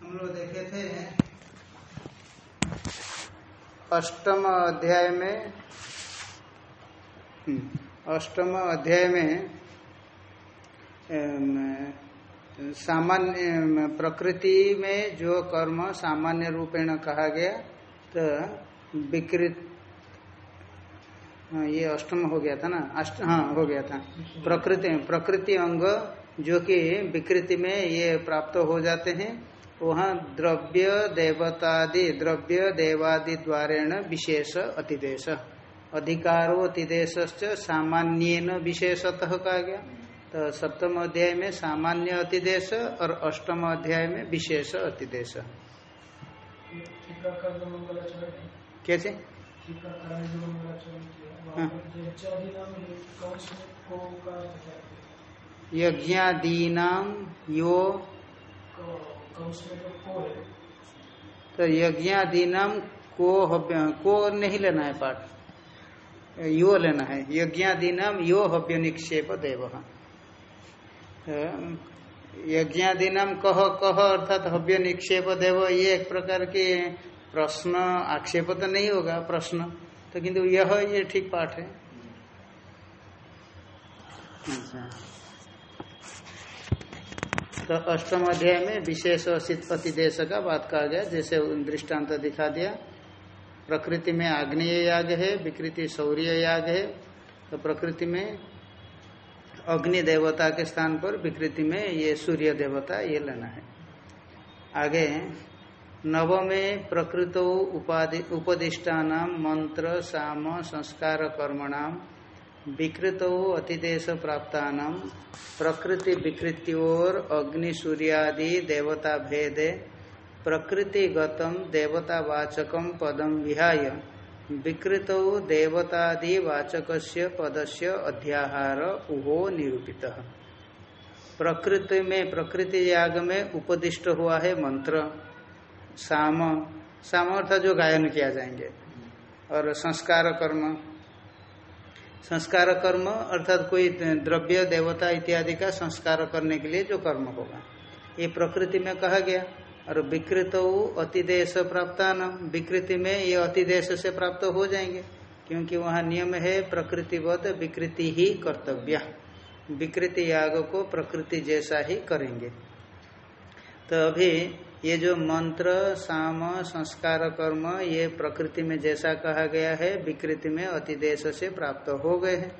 हम लोग देखे थे अष्टम अध्याय में हम्म, अष्टम अध्याय में सामान्य प्रकृति में जो कर्म सामान्य रूपेण कहा गया तो विकृत हाँ, ये अष्टम हो गया था ना? अष्ट हाँ हो गया था। प्रकृति प्रकृति अंग जो कि विकृति में ये प्राप्त हो जाते हैं वहाँ द्रव्य देवतादि द्रव्य देवादि द्वारेण विशेष अतिदेश। अधिकारो अतिदेश सामान्य विशेषतः कहा गया। तो सप्तम अध्याय में सामान्य अतिदेश और अष्टम अध्याय में विशेष अतिदेश। कैसे? यो तो यज्ञादीनाम को को नहीं लेना है पाठ। यो लेना है। यज्ञादीनाम यो हव्य निक्षेप देव। यज्ञादीनाम कह कह अर्थात हव्य निक्षेप देव, ये एक प्रकार के प्रश्न, आक्षेप तो नहीं होगा, प्रश्न। तो किंतु यह ये ठीक पाठ है। अच्छा। तो अष्टम अध्याय में विशेष अतिदेश का बात कहा गया जैसे दृष्टांत दिखा दिया। प्रकृति में आग्नेय याग है विकृति शौर्य याग है। तो प्रकृति में अग्नि देवता के स्थान पर विकृति में ये सूर्य देवता ये लेना है। आगे नव में प्रकृतो उपदिष्टान मंत्र साम संस्कार कर्मणाम विकृत अतिदेश प्राप्ता प्रकृति विकृत्योर अग्नि सूर्यादि देवता भेदे प्रकृतिगतम देवतावाचकम पदम विहाय विकृत देवतादि वाचक पदस्य अध्याहार उहो निरूपित। प्रकृति में प्रकृति याग में उपदिष्ट हुआ है मंत्र। साम साम अर्थात जो गायन किया जाएँगे। और संस्कार कर्म। संस्कार कर्म अर्थात कोई द्रव्य, देवता इत्यादि का संस्कार करने के लिए जो कर्म होगा। ये प्रकृति में कहा गया। और विकृत अतिदेश प्राप्तान। विकृति में ये अतिदेश से प्राप्त हो जाएँगे। क्योंकि वहाँ नियम है, प्रकृतिवत विकृति ही कर्तव्य। विकृति याग को प्रकृति जैसा ही करेंगे। तो अभी ये जो मंत्र, साम, संस्कार, कर्म, ये प्रकृति में जैसा कहा गया है, विकृति में अतिदेश से प्राप्त हो गए हैं।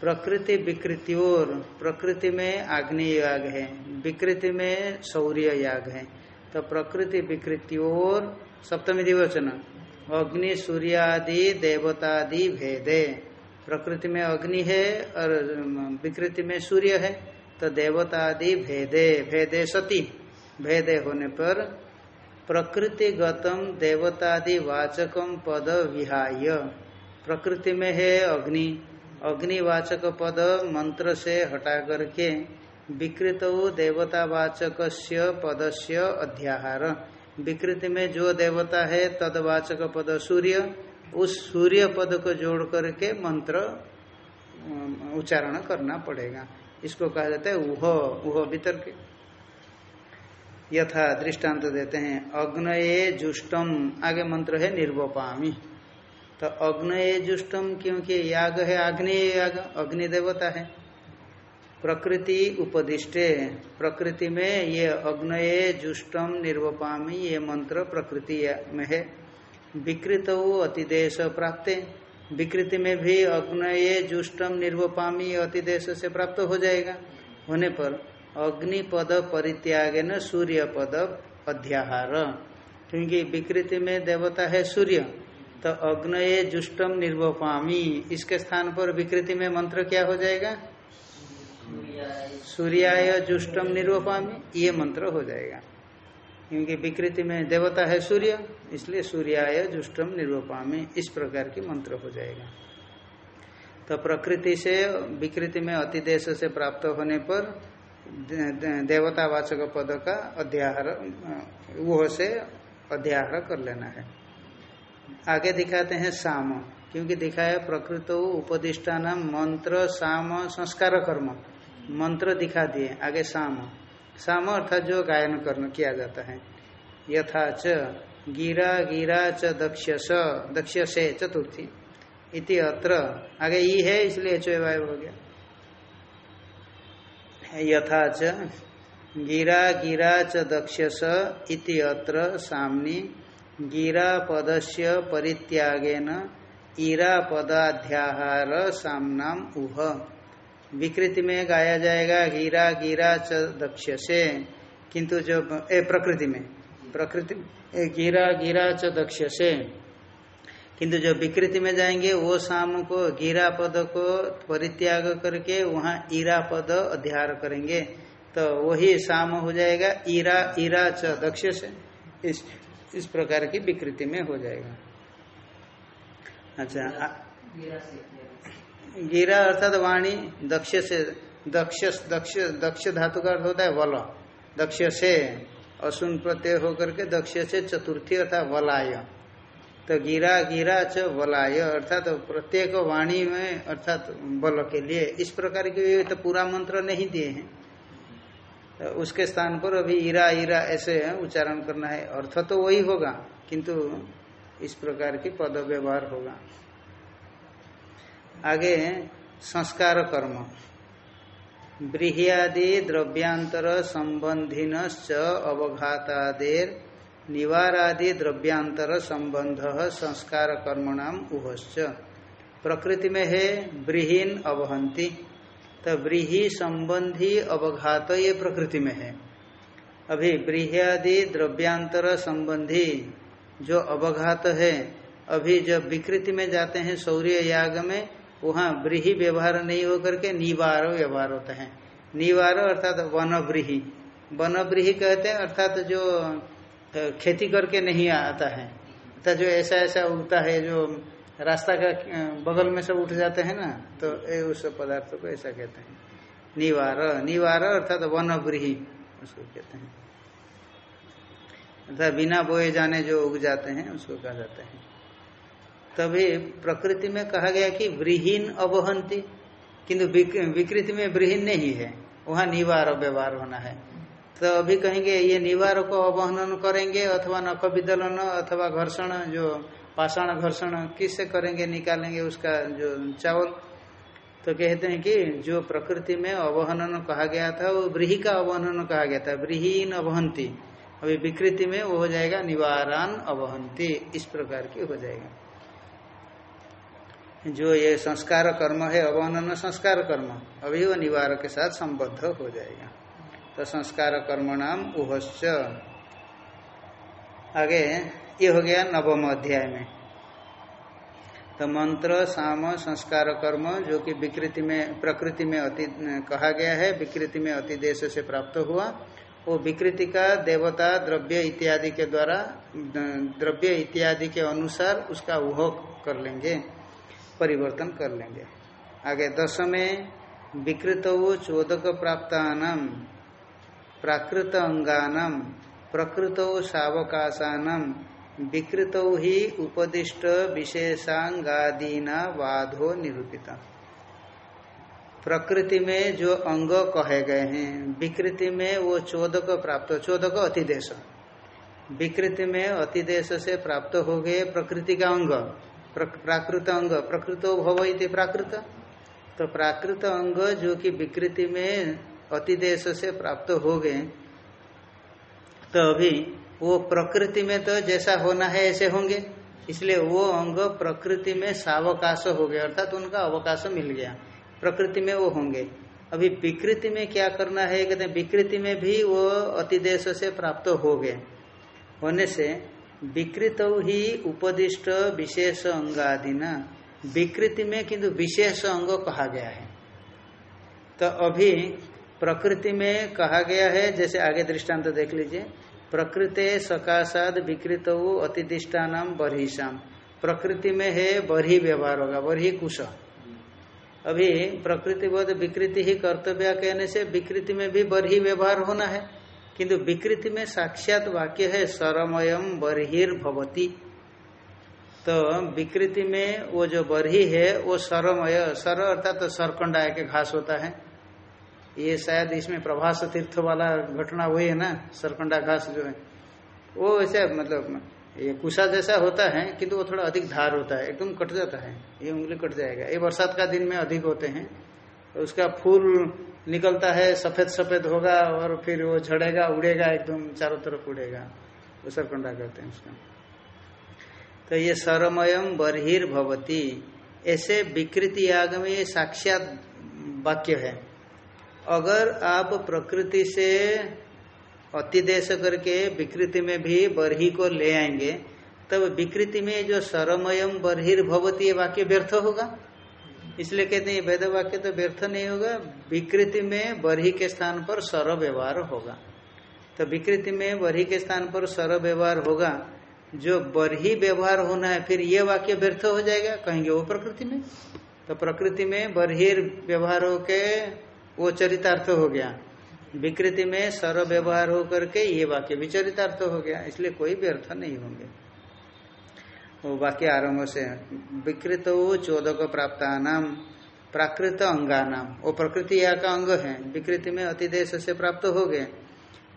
प्रकृति, विकृति और प्रकृति में आग्नेय याग है, विकृति में शौर्य याग है। तो प्रकृति, विकृति और सप्तमी दिवचन अग्नि, सूर्य सूर्यादि देवतादि भेदे प्रकृति में अग्नि है और विकृति में सूर्य है तो देवतादि भेदे भेदे सती। भेदे होने पर प्रकृतिगतम देवतादि वाचकम पद विहाय। प्रकृति में है अग्नि। अग्निवाचक पद मंत्र से हटा करके विकृत देवतावाचक पद से अध्याहार। विकृति में जो देवता है तदवाचक पद सूर्य। उस सूर्य पद को जोड़ करके मंत्र उच्चारण करना पड़ेगा। इसको कहा जाता है उह। उह वितर्क यथा दृष्टांत देते हैं, अग्नये जुष्टम आगे मंत्र है निर्वपामी। तो अग्नये जुष्टम क्योंकि याग है, आग्नेय याग, अग्नि देवता है। प्रकृति उपदिष्टे, प्रकृति में ये अग्नये जुष्टम निर्वपामी, ये मंत्र प्रकृति में है। विकृत अतिदेश प्राप्त, विकृति में भी अग्नये जुष्टम निर्वपामी, अतिदेश से प्राप्त हो जाएगा। होने पर अग्निपद परित्याग न सूर्य पद अध्याहार। क्योंकि विकृति में देवता है सूर्य तो अग्नये जुष्टम निर्वपामी। इसके स्थान पर विकृति में मंत्र क्या हो जाएगा? सूर्याय जुष्टम निर्वपामी, ये मंत्र हो जाएगा। क्योंकि विकृति में देवता है सूर्य, इसलिए सूर्याय जुष्टम निर्वपामी, इस प्रकार की मंत्र हो जाएगा। तो प्रकृति से, विकृति में अतिदेश से प्राप्त होने पर देवतावाचक पद का अध्याहार, वो से अध्याहार कर लेना है। आगे दिखाते हैं साम, क्योंकि दिखाया प्रकृत उपदिष्टान, मंत्र, साम, संस्कार कर्म। मंत्र दिखा दिए, आगे साम। साम अर्थात जो गायन करना, किया जाता है। यथा च, गिरा गिरा च दक्ष दक्ष से चतुर्थी। इति अत्र। आगे ई है, इसलिए एच हो गया। यथा च। गिरा गिरा च दक्ष इति अत्र सामनी। गिरा पदस्य परित्यागेन। ईरा पदाध्याहार सामनाम उह। विकृति में गाया जाएगा गिरा गिरा च दक्ष से किंतु जो ए, प्रकृति में। प्रकृति गिरा गिरा च दक्ष से किंतु जो विकृति में जाएँगे वो शाम को गिरा पद को परित्याग करके वहाँ ईरा पद अध्यार करेंगे। तो वही शाम हो जाएगा ईरा ईरा च दक्ष से इस इस प्रकार की विकृति में हो जाएगा। अच्छा गिरा अर्थात वाणी दक्ष से दक्ष दक्ष दक्ष धातु का अर्थ होता है वल। दक्ष से असुन प्रत्यय होकर के दक्ष से चतुर्थी अर्थात वलाय। तो गिरा गिरा च बलाय, अर्थात तो प्रत्येक वाणी में, अर्थात तो बल के लिए, इस प्रकार के तो पूरा मंत्र नहीं दिए हैं। तो उसके स्थान पर अभी ईरा ईरा ऐसे उच्चारण करना है। अर्थ तो वही होगा, किंतु इस प्रकार की पद व्यवहार होगा। आगे, संस्कार कर्म। ब्रीहियादि द्रव्यांतर संबंधिन अवघातादेर निवारादि द्रव्यांतर संबंध संस्कार कर्मणाम उभश्च। प्रकृति में है, ब्रीहीन अवहंती। तो ब्रीही संबंधी अवघात ये प्रकृति में है। अभी ब्रीहियादि द्रव्यांतर संबंधी जो अवघात है, अभी जब विकृति में जाते हैं सौर्य याग में, वहाँ ब्रीही व्यवहार नहीं होकर के निवार व्यवहार होता है। निवार अर्थात वन ब्रीही वन ब्रीही कहते हैं, अर्थात जो खेती करके नहीं आता है। अर्थात जो ऐसा ऐसा उगता है, जो रास्ता का बगल में सब उठ जाते हैं ना तो ए उस पदार्थ को ऐसा कहते हैं। निवार निवार अर्थात वन ब्रीही उसको कहते हैं। अर्थात बिना बोए जाने जो उग जाते हैं, उसको कहा जाता है। तभी प्रकृति में कहा गया कि ब्रीहीन अवहंती, किंतु विकृति में ब्रीहीन नहीं है। वहाँ निवार व्यवहार होना है। तो अभी कहेंगे, ये निवार को अवहनन करेंगे, अथवा नख विदलन अथवा घर्षण, जो पाषाण घर्षण किससे करेंगे, निकालेंगे उसका जो चावल। तो कहते हैं कि जो प्रकृति में अवहनन कहा गया था, वो ब्रीही का अवहनन कहा गया था। ब्रीहीन अवहंती। अभी विकृति में वो हो जाएगा निवारण अवहंती। इस प्रकार की हो जाएगा। जो ये संस्कार कर्म है, अवहनन संस्कार कर्म, अभी वो निवार के साथ संबद्ध हो जाएगा। तो संस्कार कर्म नाम उहश्च आगे, ये हो गया नवम अध्याय में। तो मंत्र, साम, संस्कार, कर्म, जो कि विकृति में, प्रकृति में अति, कहा गया है, विकृति में अति देश से प्राप्त हुआ, वो विकृति का देवता, द्रव्य इत्यादि के द्वारा, द्रव्य इत्यादि के अनुसार उसका उह कर लेंगे, परिवर्तन कर लेंगे। आगे दशमे विकृत चोदक प्राप्तान प्राकृत अंगानम प्रकृत शावकाशानम, विकृत ही उपदिष्ट विशेषांगादीना वाधो निरूपिता। प्रकृति में जो अंग कहे गए हैं, विकृति में वो चोदक प्राप्त, चोदक अतिदेश। विकृति में अतिदेश से प्राप्त हो गए प्रकृति का अंग प्राकृत अंग, प्रकृतो भव प्राकृत। तो प्राकृत अंग जो कि विकृति में अतिदेश से प्राप्त हो गए। तो अभी वो प्रकृति में तो जैसा होना है ऐसे होंगे। इसलिए वो अंग प्रकृति में सावकाश हो गया अर्थात तो उनका अवकाश मिल गया। प्रकृति में वो होंगे। अभी विकृति में क्या करना है? कहते हैं, विकृति में भी वो अतिदेश से प्राप्त हो गए। होने से विकृत ही उपदिष्ट विशेष अंगादिना विकृति में किंतु विशेष अंग कहा गया है। तो अभी प्रकृति में कहा गया है, जैसे आगे दृष्टांत तो देख लीजिए। प्रकृति सकाशाद विकृत अतिदिष्टान बरहिशाम प्रकृति में है बरही व्यवहार होगा, बरही कुश। अभी प्रकृति बोध विकृति ही कर्तव्य कहने से विकृति में भी बरही व्यवहार होना है। किंतु विकृति में साक्षात वाक्य है सरमयम बर्हिर्भवती। तो विकृति में वो जो बरही है, वो सरमय सर अर्थात तो सरकंडा के घास होता है। ये शायद इसमें प्रभास तीर्थ वाला घटना हुई है ना सरकंडा घास जो है। वो ऐसा मतलब ये कुशा जैसा होता है, किंतु वो थोड़ा अधिक धार होता है, एकदम कट जाता है, ये उंगली कट जाएगा। ये बरसात का दिन में अधिक होते हैं उसका फूल निकलता है, सफ़ेद सफ़ेद होगा, और फिर वो झड़ेगा, उड़ेगा, एकदम चारों तरफ़ उड़ेगा। वो सरकंडा कहते हैं उसका। तो ये सरमयम बरहिर भवती ऐसे विकृति आग में साक्षात वाक्य है। अगर आप प्रकृति से अतिदेश करके विकृति में भी बरही को ले आएँगे, तब विकृति में जो सरमयम बरहिर भवती वाक्य व्यर्थ होगा। इसलिए कहते हैं वेद वाक्य तो व्यर्थ नहीं होगा। विकृति में बरही के स्थान पर सर व्यवहार होगा। तो विकृति में बरही के स्थान पर सर व्यवहार होगा। जो बरही व्यवहार होना है, फिर ये वाक्य व्यर्थ हो जाएगा। कहेंगे, वो प्रकृति में। तो प्रकृति में बरहिर व्यवहार होके वो चरितार्थ हो गया। विकृति में सर व्यवहार होकर के ये वाक्य भी चरितार्थ हो गया, इसलिए कोई व्यर्थ नहीं होंगे। वो वाक्य आरंभ से, विकृत चोदक प्राप्त नाम प्राकृत अंगानाम वो प्रकृति या का अंग है, विकृति में अतिदेश से प्राप्त हो गए।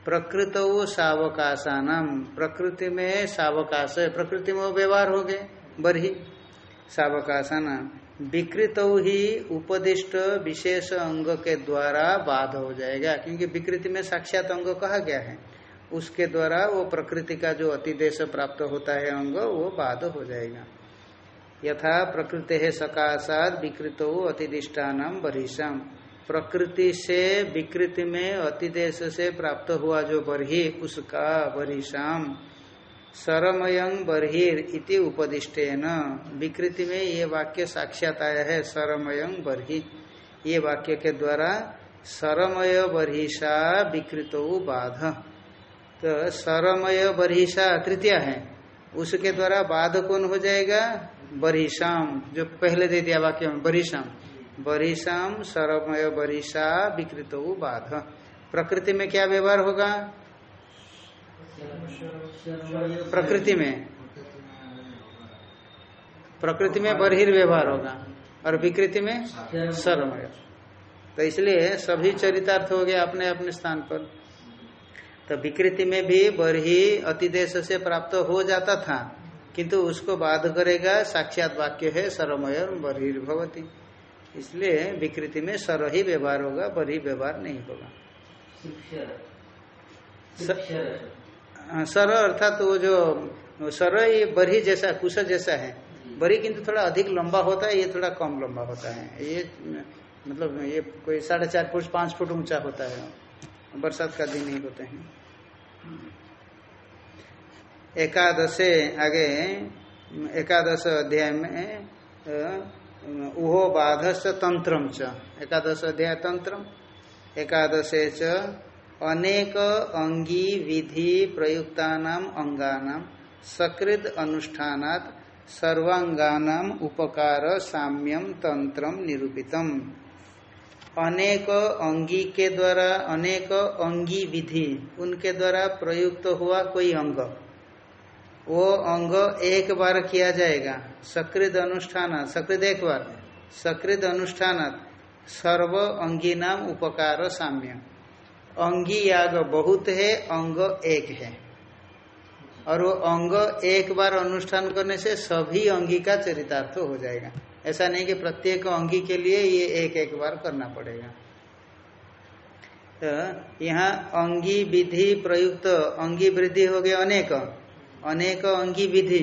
प्रकृत सावकाशानाम प्रकृति में सावकाश है, प्रकृति में व्यवहार हो गए, बरही। सावकाशाना। विकृत ही उपदिष्ट विशेष अंग के द्वारा बाध हो जाएगा। क्योंकि विकृति में साक्षात अंग कहा गया है? उसके द्वारा वो प्रकृति का जो अतिदेश प्राप्त होता है अंग, वो बाध हो जाएगा। यथा प्रकृति है सकाशात विकृत अतिदिष्टान बरिशम प्रकृति से विकृति में अतिदेश से प्राप्त हुआ जो बरही, उसका बरिशाम सरमयं बर्हिर इति उपदिष्टेन। विकृति में ये वाक्य साक्षात आया है, सरमयं बरही। ये वाक्य के द्वारा सरमय बर्हिषा विकृत बाध। तो सरमय बर्हिषा तृतीय है। उसके द्वारा बाध कौन हो जाएगा? बरिशाम जो पहले दे दिया वाक्य में बरिशाम बरिशाम सरमय बरिशा विकृत बाध। प्रकृति में क्या व्यवहार होगा? प्रकृति में। प्रकृति में बरहिर व्यवहार होगा और विकृति में सर्वमय तो इसलिए सभी चरितार्थ हो गया अपने अपने स्थान पर। तो विकृति में भी बरही अतिदेश से प्राप्त हो जाता था किंतु उसको बाध करेगा साक्षात वाक्य है सर्वमय बरहिर भवती। इसलिए विकृति में सर ही व्यवहार होगा बरही व्यवहार नहीं होगा। सर अर्थात वो जो सर ये बरी जैसा कुश जैसा है। बरी किंतु थोड़ा अधिक लंबा होता है, ये थोड़ा कम लंबा होता है। ये मतलब ये कोई साढ़े चार फुट, पाँच फुट ऊँचा होता है। बरसात का दिन ही होते हैं। एकादशे आगे, एकादश अध्याय में उहो बाधस तंत्रम च। एकादश अध्याय तंत्रम एकादशे च अनेक अंगी विधि प्रयुक्तानाम अंगानाम सकृद अनुष्ठानात सर्वांगानाम उपकार साम्यम तंत्रम निरूपितम। अनेक अंगी के द्वारा अनेक अंगी विधि उनके द्वारा प्रयुक्त हुआ कोई अंग? वो अंग एक बार किया जाएगा। सकृद अनुष्ठान सकृद एक बार। सकृद अनुष्ठान सर्व अंगी नाम उपकार साम्य अंगी याग बहुत है, अंग एक है। और वो अंग एक बार अनुष्ठान करने से सभी अंगी का चरितार्थ हो जाएगा। ऐसा नहीं कि प्रत्येक अंगी के लिए ये एक एक बार करना पड़ेगा। तो यहाँ अंगी विधि प्रयुक्त, अंगी वृद्धि हो गया अनेक अनेक अंगी विधि।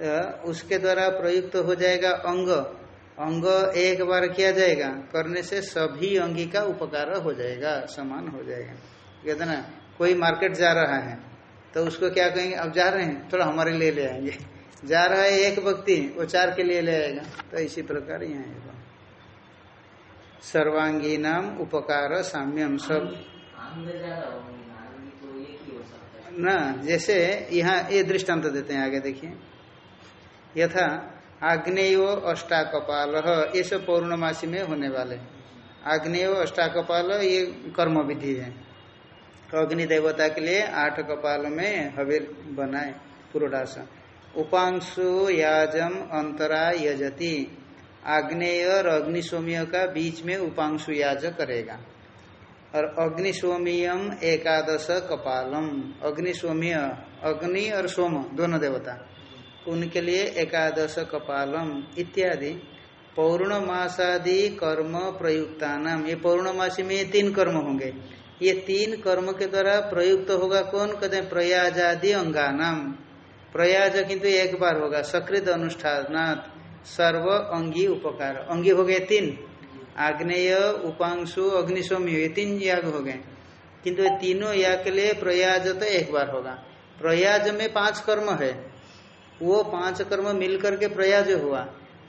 तो उसके द्वारा प्रयुक्त हो जाएगा अंग। अंग एक बार किया जाएगा, करने से सभी अंगी का उपकार हो जाएगा, समान हो जाएगा। कहते ना, कोई मार्केट जा रहा है तो उसको क्या कहेंगे, अब जा रहे हैं, थोड़ा हमारे लिए ले आएँगे। जा रहा है एक व्यक्ति, वो चार के लिए ले आएगा तो इसी प्रकार यहाँ सर्वांगी नाम उपकार साम्यम सब। न, जैसे यहाँ ये दृष्टांत देते हैं, आगे देखिए। यथा आग्नेय अष्टाकपाल, ये सब पौर्णमासी में होने वाले। आग्नेय, अष्टाकपाल, ये कर्म विधि है। तो अग्नि देवता के लिए आठ कपाल में हवीर बनाए पुरोडास उपांशु याजम अंतरा यजती। आग्नेय और अग्निशोमिय का बीच में उपांशु याज करेगा। और अग्निशोमियम एकादश कपालम। अग्निशोमिय, अग्नि और सोम, दोनों देवता। उनके लिए एकादश कपालम इत्यादि। पौर्णमासादि कर्म प्रयुक्ता नाम ये पौर्णमासी में तीन कर्म होंगे। ये तीन कर्म के द्वारा प्रयुक्त होगा कौन? कहते हैं प्रयाजादि अंगानाम। प्रयाज किंतु एक बार होगा। सकृत अनुष्ठानात् सर्व अंगी उपकार। अंगी हो गए तीन। आग्नेय, उपांशु अग्निशोमी ये तीन याग हो गए। किंतु तीनों याग के लिए प्रयाज तो एक बार होगा। प्रयाज में पाँच कर्म है। वो पाँच कर्म मिलकर के प्रयाज हुआ।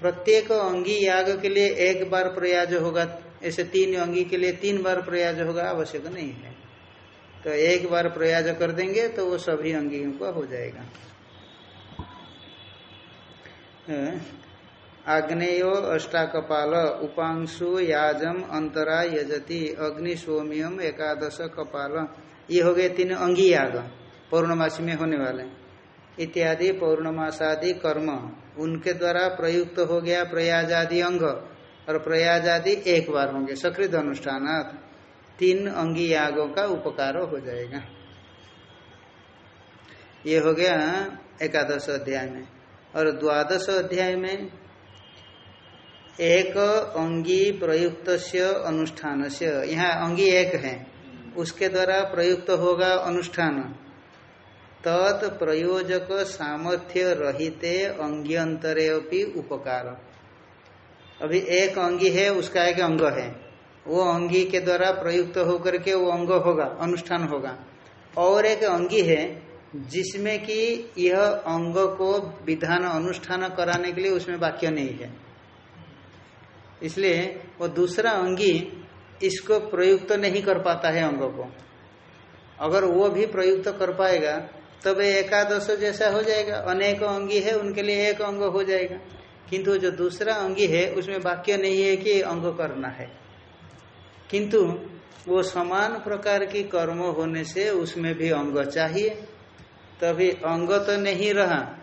प्रत्येक अंगी याग के लिए एक बार प्रयाज होगा। ऐसे तीन अंगी के लिए तीन बार प्रयाज होगा, आवश्यक नहीं है। तो एक बार प्रयाज कर देंगे तो वो सभी अंगियों का हो जाएगा। आग्नेयो अष्टाकपाल उपांशु याजम अंतरा यजति अग्नि सोमियम एकादश कपाल। ये हो गए तीन अंगी याग। पौर्णमासी में होने वाले। इत्यादि पौर्णमासादि कर्म। उनके द्वारा प्रयुक्त हो गया प्रयाज आदि अंग और प्रयाज आदि एक बार होंगे, सकृत अनुष्ठान तीन अंगी यागों का उपकार हो जाएगा। ये हो गया एकादश अध्याय में। और द्वादश अध्याय में एक अंगी प्रयुक्त अनुष्ठान से यहाँ अंगी एक है। उसके द्वारा प्रयुक्त होगा अनुष्ठान। तत् प्रयोजक सामर्थ्य रहिते अंग्यंतरे उपकार। अभी एक अंगी है, उसका एक अंग है। वो अंगी के द्वारा प्रयुक्त होकर के वो अंग होगा, अनुष्ठान होगा। और एक अंगी है, जिसमें कि यह अंग को विधान अनुष्ठान कराने के लिए उसमें वाक्य नहीं है। इसलिए वो दूसरा अंगी इसको प्रयुक्त नहीं कर पाता है अंग को। अगर वो भी प्रयुक्त कर पाएगा तब तो एकादश जैसा हो जाएगा। अनेक अंगी है, उनके लिए एक अंग हो जाएगा। किंतु जो दूसरा अंगी है, उसमें वाक्य नहीं है कि अंग करना है। किंतु वो समान प्रकार की कर्म होने से उसमें भी अंग चाहिए। तभी अंग तो नहीं रहा।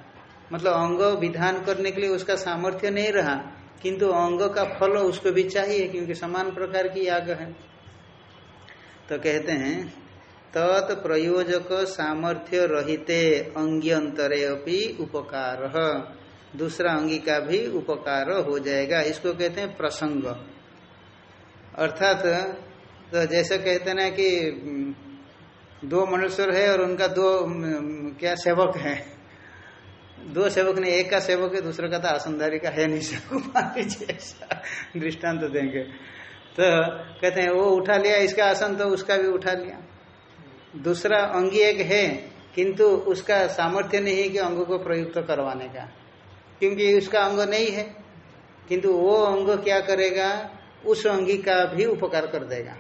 मतलब अंग विधान करने के लिए उसका सामर्थ्य नहीं रहा। किंतु अंग का फल उसको भी चाहिए, क्योंकि समान प्रकार की याग है। तो कहते हैं तत् प्रयोजक सामर्थ्य रहिते अंतरे अपनी उपकार। दूसरा अंगी का भी उपकार हो जाएगा। इसको कहते हैं प्रसंग। अर्थात तो जैसे कहते ना कि दो मनुष्य है और उनका दो क्या सेवक है। दो सेवक ने एक का सेवक है, दूसरे का तो आसनदारी का है नहीं सेवक मान लीजिए ऐसा दृष्टांत तो देंगे। तो कहते हैं, वो उठा लिया, इसका आसन तो उसका भी उठा लिया। दूसरा अंगी एक है, किंतु उसका सामर्थ्य नहीं है कि अंग को प्रयुक्त करवाने का। क्योंकि उसका अंग नहीं है, किंतु वो अंग क्या करेगा, उस अंगी का भी उपकार कर देगा।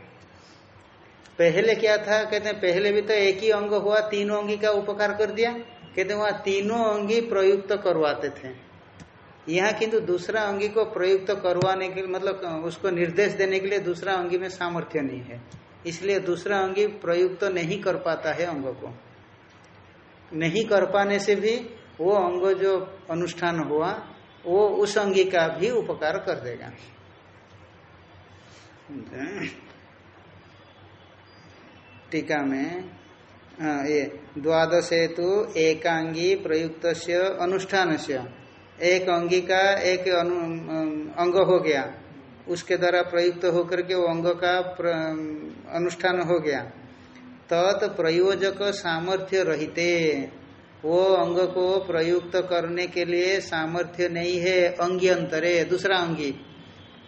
पहले क्या था, कहते हैं, पहले भी तो एक ही अंग हुआ, तीनों अंगी का उपकार कर दिया। कहते वहाँ तीनों अंगी प्रयुक्त करवाते थे। यहाँ किंतु दूसरा अंगी को प्रयुक्त करवाने के लिए मतलब उसको निर्देश देने के लिए दूसरा अंगी में सामर्थ्य नहीं है। इसलिए दूसरा अंगी प्रयुक्त तो नहीं कर पाता है अंग को। नहीं कर पाने से भी वो अंग जो अनुष्ठान हुआ वो उस अंगी का भी उपकार कर देगा। टीका में ये द्वादश हेतु एकांगी प्रयुक्त अनुष्ठान से एक अंगी का एक अनु, अंग हो गया। उसके द्वारा प्रयुक्त होकर के वो अंग का अनुष्ठान हो गया। तत् प्रयोजक सामर्थ्य रहते। वो अंग को प्रयुक्त करने के लिए सामर्थ्य नहीं है अंगी अंतरे दूसरा अंगी।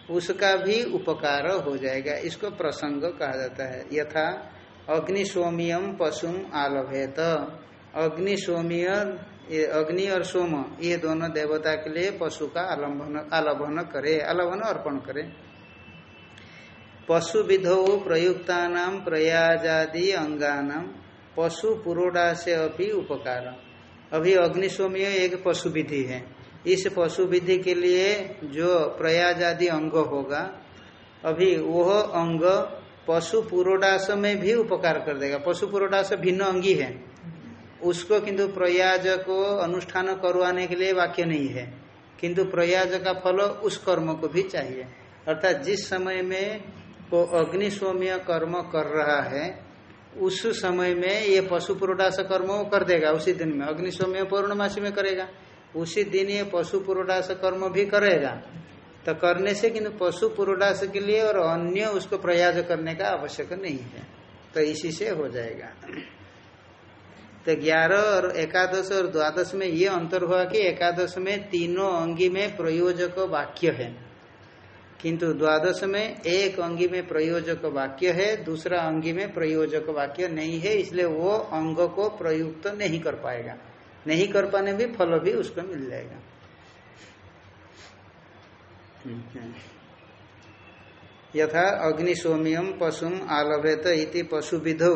उसका भी उपकार हो जाएगा। इसको प्रसंग कहा जाता है। यथा अग्निशोमियम पशुम आलभेत। अग्निशोमिय अग्नि और सोम, ये दोनों देवता के लिए पशु का आलंबन आलभन करे आलभन अर्पण करे। पशु विधो प्रयुक्ता नाम प्रयाजादि अंगानाम पशु पुरोड़ा से अभी उपकार। अभी अग्निशोमीय एक पशु विधि है। इस पशु विधि के लिए जो प्रयाज आदि अंग होगा, अभी वह अंग पशु पुरोडास में भी उपकार कर देगा। पशु पुरोडास भिन्न अंगी है। उसको किंतु प्रयाज को अनुष्ठान करवाने के लिए वाक्य नहीं है। किंतु प्रयाज का फल उस कर्म को भी चाहिए। अर्थात जिस समय में वो अग्निस्वम्य कर्म कर रहा है, उस समय में ये पशु पुरोडास कर्म कर देगा उसी दिन में। अग्निस्वम्य पौर्णमासी में करेगा। उसी दिन ये पशु पुरोडास कर्म भी करेगा। तो करने से किंतु पशु पुरोडास के लिए और अन्य उसको प्रयास करने का आवश्यक नहीं है। तो इसी से हो जाएगा। तो ग्यारह और एकादश और द्वादश में ये अंतर हुआ कि एकादश में तीनों अंगी में प्रयोजक वाक्य है। किंतु द्वादश में एक अंगी में प्रयोजक वाक्य है दूसरा अंगी में प्रयोजक वाक्य नहीं है इसलिए वो अंग को प्रयुक्त नहीं कर पाएगा। नहीं कर पाने भी फल भी उसको मिल जाएगा। यथा अग्निशोमियम पशुम आलभेत इति पशु विधौ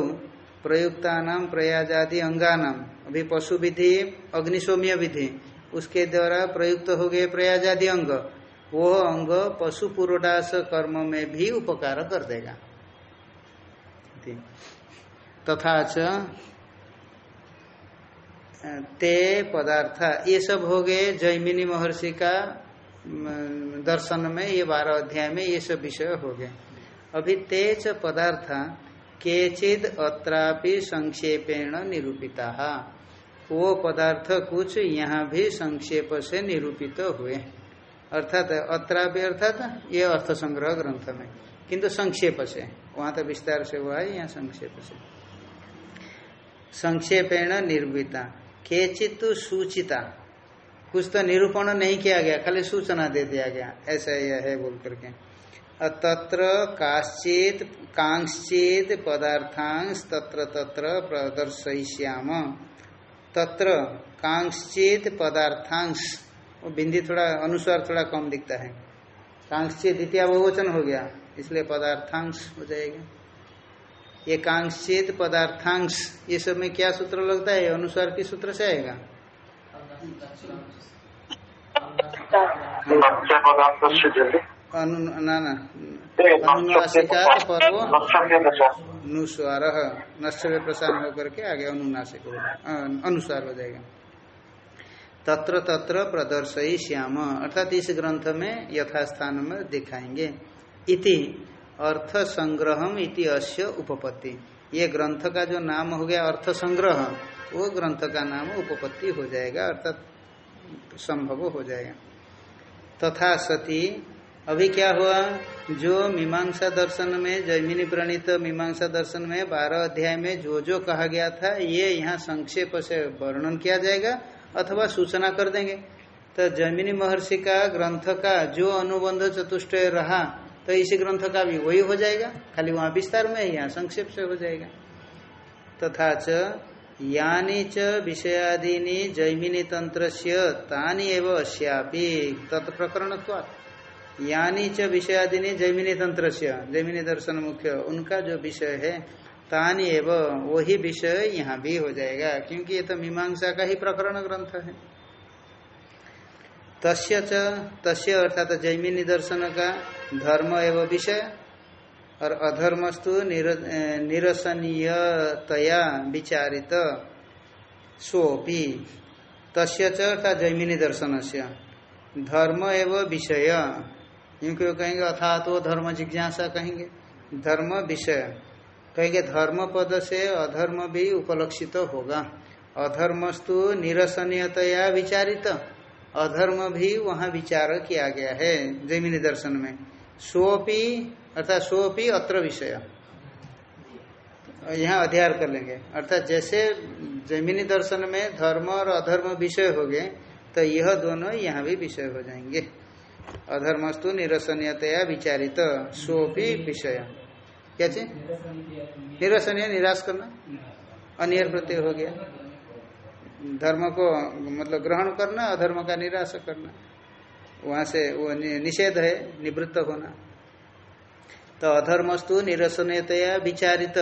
प्रयुक्ता नाम प्रयाजादि अंगानाम अभी पशु विधि अग्निशोम्य विधि, उसके द्वारा प्रयुक्त हो गए प्रयाजादि अंग, वो अंग पशु पुरोडास कर्म में भी उपकार कर देगा। तथा च ते पदार्थ, ये सब हो गए जैमिनी महर्षि का दर्शन में, ये बारह अध्याय में ये सब विषय हो गए। अभी तेज पदार्थ केचिद अत्रापि संक्षेपेण निरूपिता। वो पदार्थ कुछ यहाँ भी संक्षेप से निरूपित हुए। अर्थात अत्रापि अर्थात ये अर्थ संग्रह ग्रंथ में। किंतु संक्षेप से। वहाँ तो विस्तार से हुआ है, यहाँ संक्षेप से। संक्षेपेण निर्मिता केचित तो सूचिता। कुछ तो निरूपण नहीं किया गया, खाली सूचना दे दिया गया। ऐसा यह है बोल करके। तत्र काश्चित, कांश्चित पदार्थांश तत्र तत्र प्रदर्शयिष्याम। तत्र कांश्चित पदार्थांश बिंदी थोड़ा अनुसार थोड़ा कम दिखता है। कांश्चित द्वितीय बहुवचन हो गया, इसलिए पदार्थांश हो जाएगा। ये कांश्चित पदार्थांश, ये सब में क्या सूत्र लगता है? अनुसार की सूत्र से आएगा। अनुनासिका पर्व। अनुस्वार नश्चर्य प्रसारण होकर के आगे अनुनासिक होगा अनुसार हो जाएगा। तत्र तत्र प्रदर्शयी श्याम। अर्थात इस ग्रंथ में यथास्थान में दिखाएँगे। इति अर्थ संग्रहम इति अस्य उपपत्ति। ये ग्रंथ का जो नाम हो गया अर्थ संग्रह वो ग्रंथ का नाम उपपत्ति हो जाएगा अर्थात संभव हो जाएगा। तथा सती अभी क्या हुआ? जो मीमांसा दर्शन में, जैमिनी प्रणीत मीमांसा दर्शन में, बारह अध्याय में जो जो कहा गया था, ये यहाँ संक्षेप से वर्णन किया जाएगा अथवा सूचना कर देंगे। तो जैमिनी महर्षि का ग्रंथ का जो अनुबंध चतुष्टय रहा तो इसी ग्रंथ का भी वही हो जाएगा। खाली वहाँ विस्तार में यहाँ संक्षेप से हो जाएगा। तथा च, यानी च विषयादीनी जैमिनी तंत्र से तानी एवं अश्यापी तत्प्रकरण यानी च विषयादीनी जैमिनी तंत्र जैमिनी दर्शन मुख्य, उनका जो विषय है, तानी एवं, वही विषय यहाँ भी हो जाएगा, क्योंकि ये तो मीमांसा का ही प्रकरण ग्रंथ है। तस्य च, तस्य अर्थात जैमिनी दर्शन का धर्म एवं विषय, और अधर्मस्तु निरसनीयतया विचारित सोपी तस्य च अर्थात जैमिनी दर्शन से धर्म एवं विषय। क्योंकि कहेंगे अर्थात वो धर्म जिज्ञासा कहेंगे। धर्म विषय। कहेंगे, धर्म पद से अधर्म भी उपलक्षित तो होगा। अधर्मस्तु निरसनीयतया विचारित। अधर्म भी वहाँ विचार किया गया है जैमिनी दर्शन में। सोपी, अर्थात सोपी अत्र विषय। यहाँ अध्ययन कर लेंगे। अर्थात जैसे जमीनी दर्शन में धर्म और अधर्म विषय हो गए तो यह दोनों यहाँ भी विषय हो जाएँगे। अधर्मस्तु निरसनीयतया विचारित सोपी विषय क्या चीज़? निरसनीय, निराश करना? अनियर प्रत्यय हो गया। धर्म को मतलब ग्रहण करना, अधर्म का निराश करना। वहाँ से वो निषेध है, निवृत्त होना। तो अधर्मस्तु निरसनीयतया विचारित।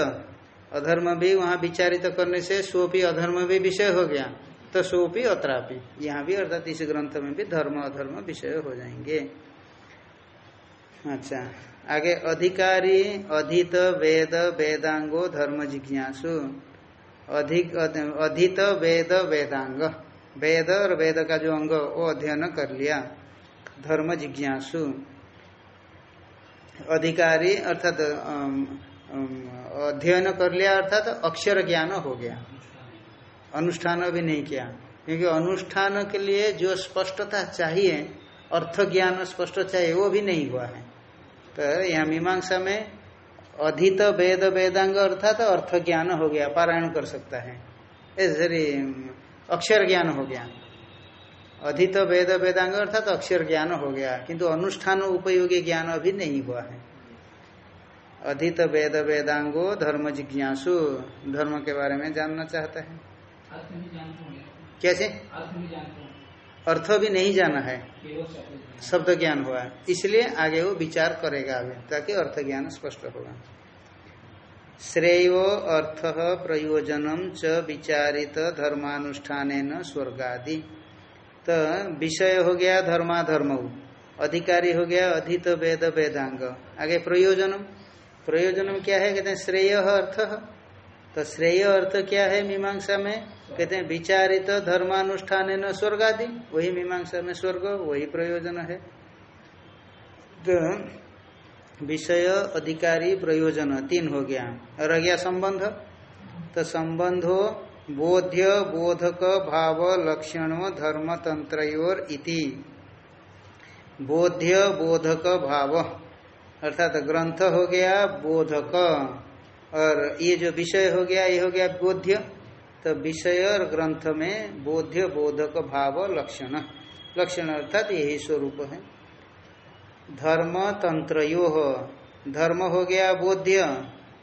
अधर्म भी वहाँ विचारित करने से भी अधर्म भी विषय हो गया। तो भी अत्रापि। यहाँ भी अर्थात इस ग्रंथ में भी धर्म, अधर्म विषय हो जाएँगे। अच्छा आगे अधिकारी, अधित, वेद, वेदांगो, धर्म जिज्ञासु। अधिक अधित, वेद, वेदांग। वेद और वेद का जो अंग, वो अध्ययन कर लिया। धर्म जिज्ञासु। अधिकारी अर्थात अध्ययन कर लिया, अर्थात अक्षर ज्ञान हो गया। अनुष्ठान भी नहीं किया। क्योंकि अनुष्ठान के लिए जो स्पष्टता चाहिए अर्थ ज्ञान स्पष्ट चाहिए, वो भी नहीं हुआ है। तो यहाँ मीमांसा में अधित वेद, वेदांग अर्थात तो अर्थ ज्ञान हो गया, पारायण कर सकता है। ऐसे अक्षर ज्ञान हो गया। अधित वेद, वेदांग अर्थात तो अक्षर ज्ञान हो गया। किंतु अनुष्ठान उपयोगी ज्ञान अभी नहीं हुआ है। अधित वेद, वेदांगो धर्म जिज्ञासु, धर्म के बारे में जानना चाहता है। कैसे? अर्थ भी नहीं जाना है। शब्द ज्ञान हुआ है। इसलिए आगे वो विचार करेगा अभी ताकि अर्थ ज्ञान स्पष्ट होगा। श्रेय अर्थ प्रयोजनम च विचारित धर्मानुष्ठान स्वर्गादि। तो विषय हो गया धर्माधर्म। अधिकारी हो गया अधित वेद वेदांग। आगे प्रयोजनम प्रयोजनम क्या है? कहते हैं श्रेय अर्थ। तो श्रेय अर्थ क्या है? मीमांसा में कहते हैं, विचारित धर्मानुष्ठान न स्वर्ग आदि वही मीमांसा में स्वर्ग, वही प्रयोजन है। तो विषय, अधिकारी, प्रयोजन, तीन हो गया। और गया संबंध। तो संबंधो बोध्य, बोधक, भाव, लक्षण धर्म तंत्रोर इति। बोध्य, बोधक, भाव। अर्थात ग्रंथ हो गया बोधक। और ये जो विषय हो गया, ये हो गया बोध्य। तो विषय और ग्रंथ में बोध्य बोधक भाव लक्षण। लक्षण अर्थात यही स्वरूप है। धर्म तंत्र यो धर्म हो गया बोध्य,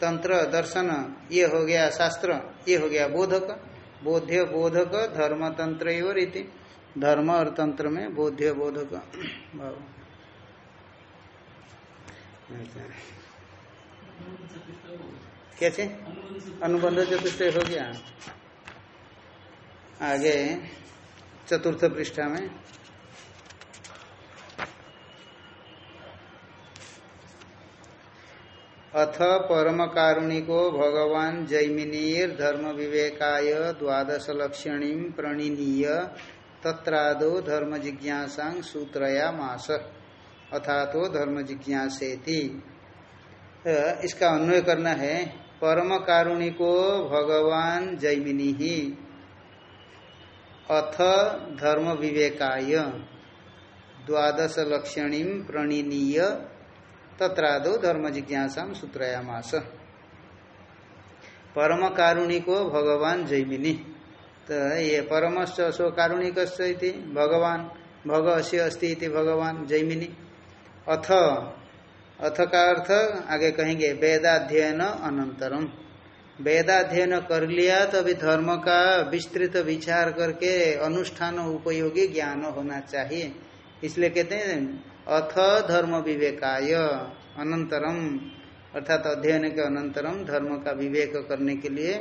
तंत्र दर्शन, ये हो गया शास्त्र, ये हो गया बोधक। बोध्य बोधक, धर्म तंत्र यो रीति धर्म और तंत्र में बोध्य बोधक भाव। कैसे अनुबंध चतुष्ट हो गया। आगे चतुर्थ पृष्ठा में। अथ परम कारुणिको भगवान जैमिनीर धर्म विवेकाय द्वादश लक्षणी प्रणीनीय तत्रादो धर्म जिज्ञासा सूत्रया मास अथा तो धर्म जिज्ञासेति इसका अन्वय करना है परम कारुणिको भगवान जैमिनी अथ धर्म विवेकाय द्वादश लक्षणी प्रणीनीय तत्रादो धर्म जिज्ञासा सूत्रयामास। परम कारुणिको भगवान जैमिनी। तो ये परमश्च सो कारुणिक भगवान भग अस्य अस्ति भगवान जैमिनी। अथ अथ का अर्थ आगे कहेंगे, वेदाध्ययन अनंतरम वेदाध्ययन कर लिया तो अभी धर्म का विस्तृत विचार करके अनुष्ठान उपयोगी ज्ञान होना चाहिए। इसलिए कहते हैं, अथ धर्म विवेकाय, अनंतरम, अर्थात अध्ययन के अनंतरम धर्म का विवेक करने के लिए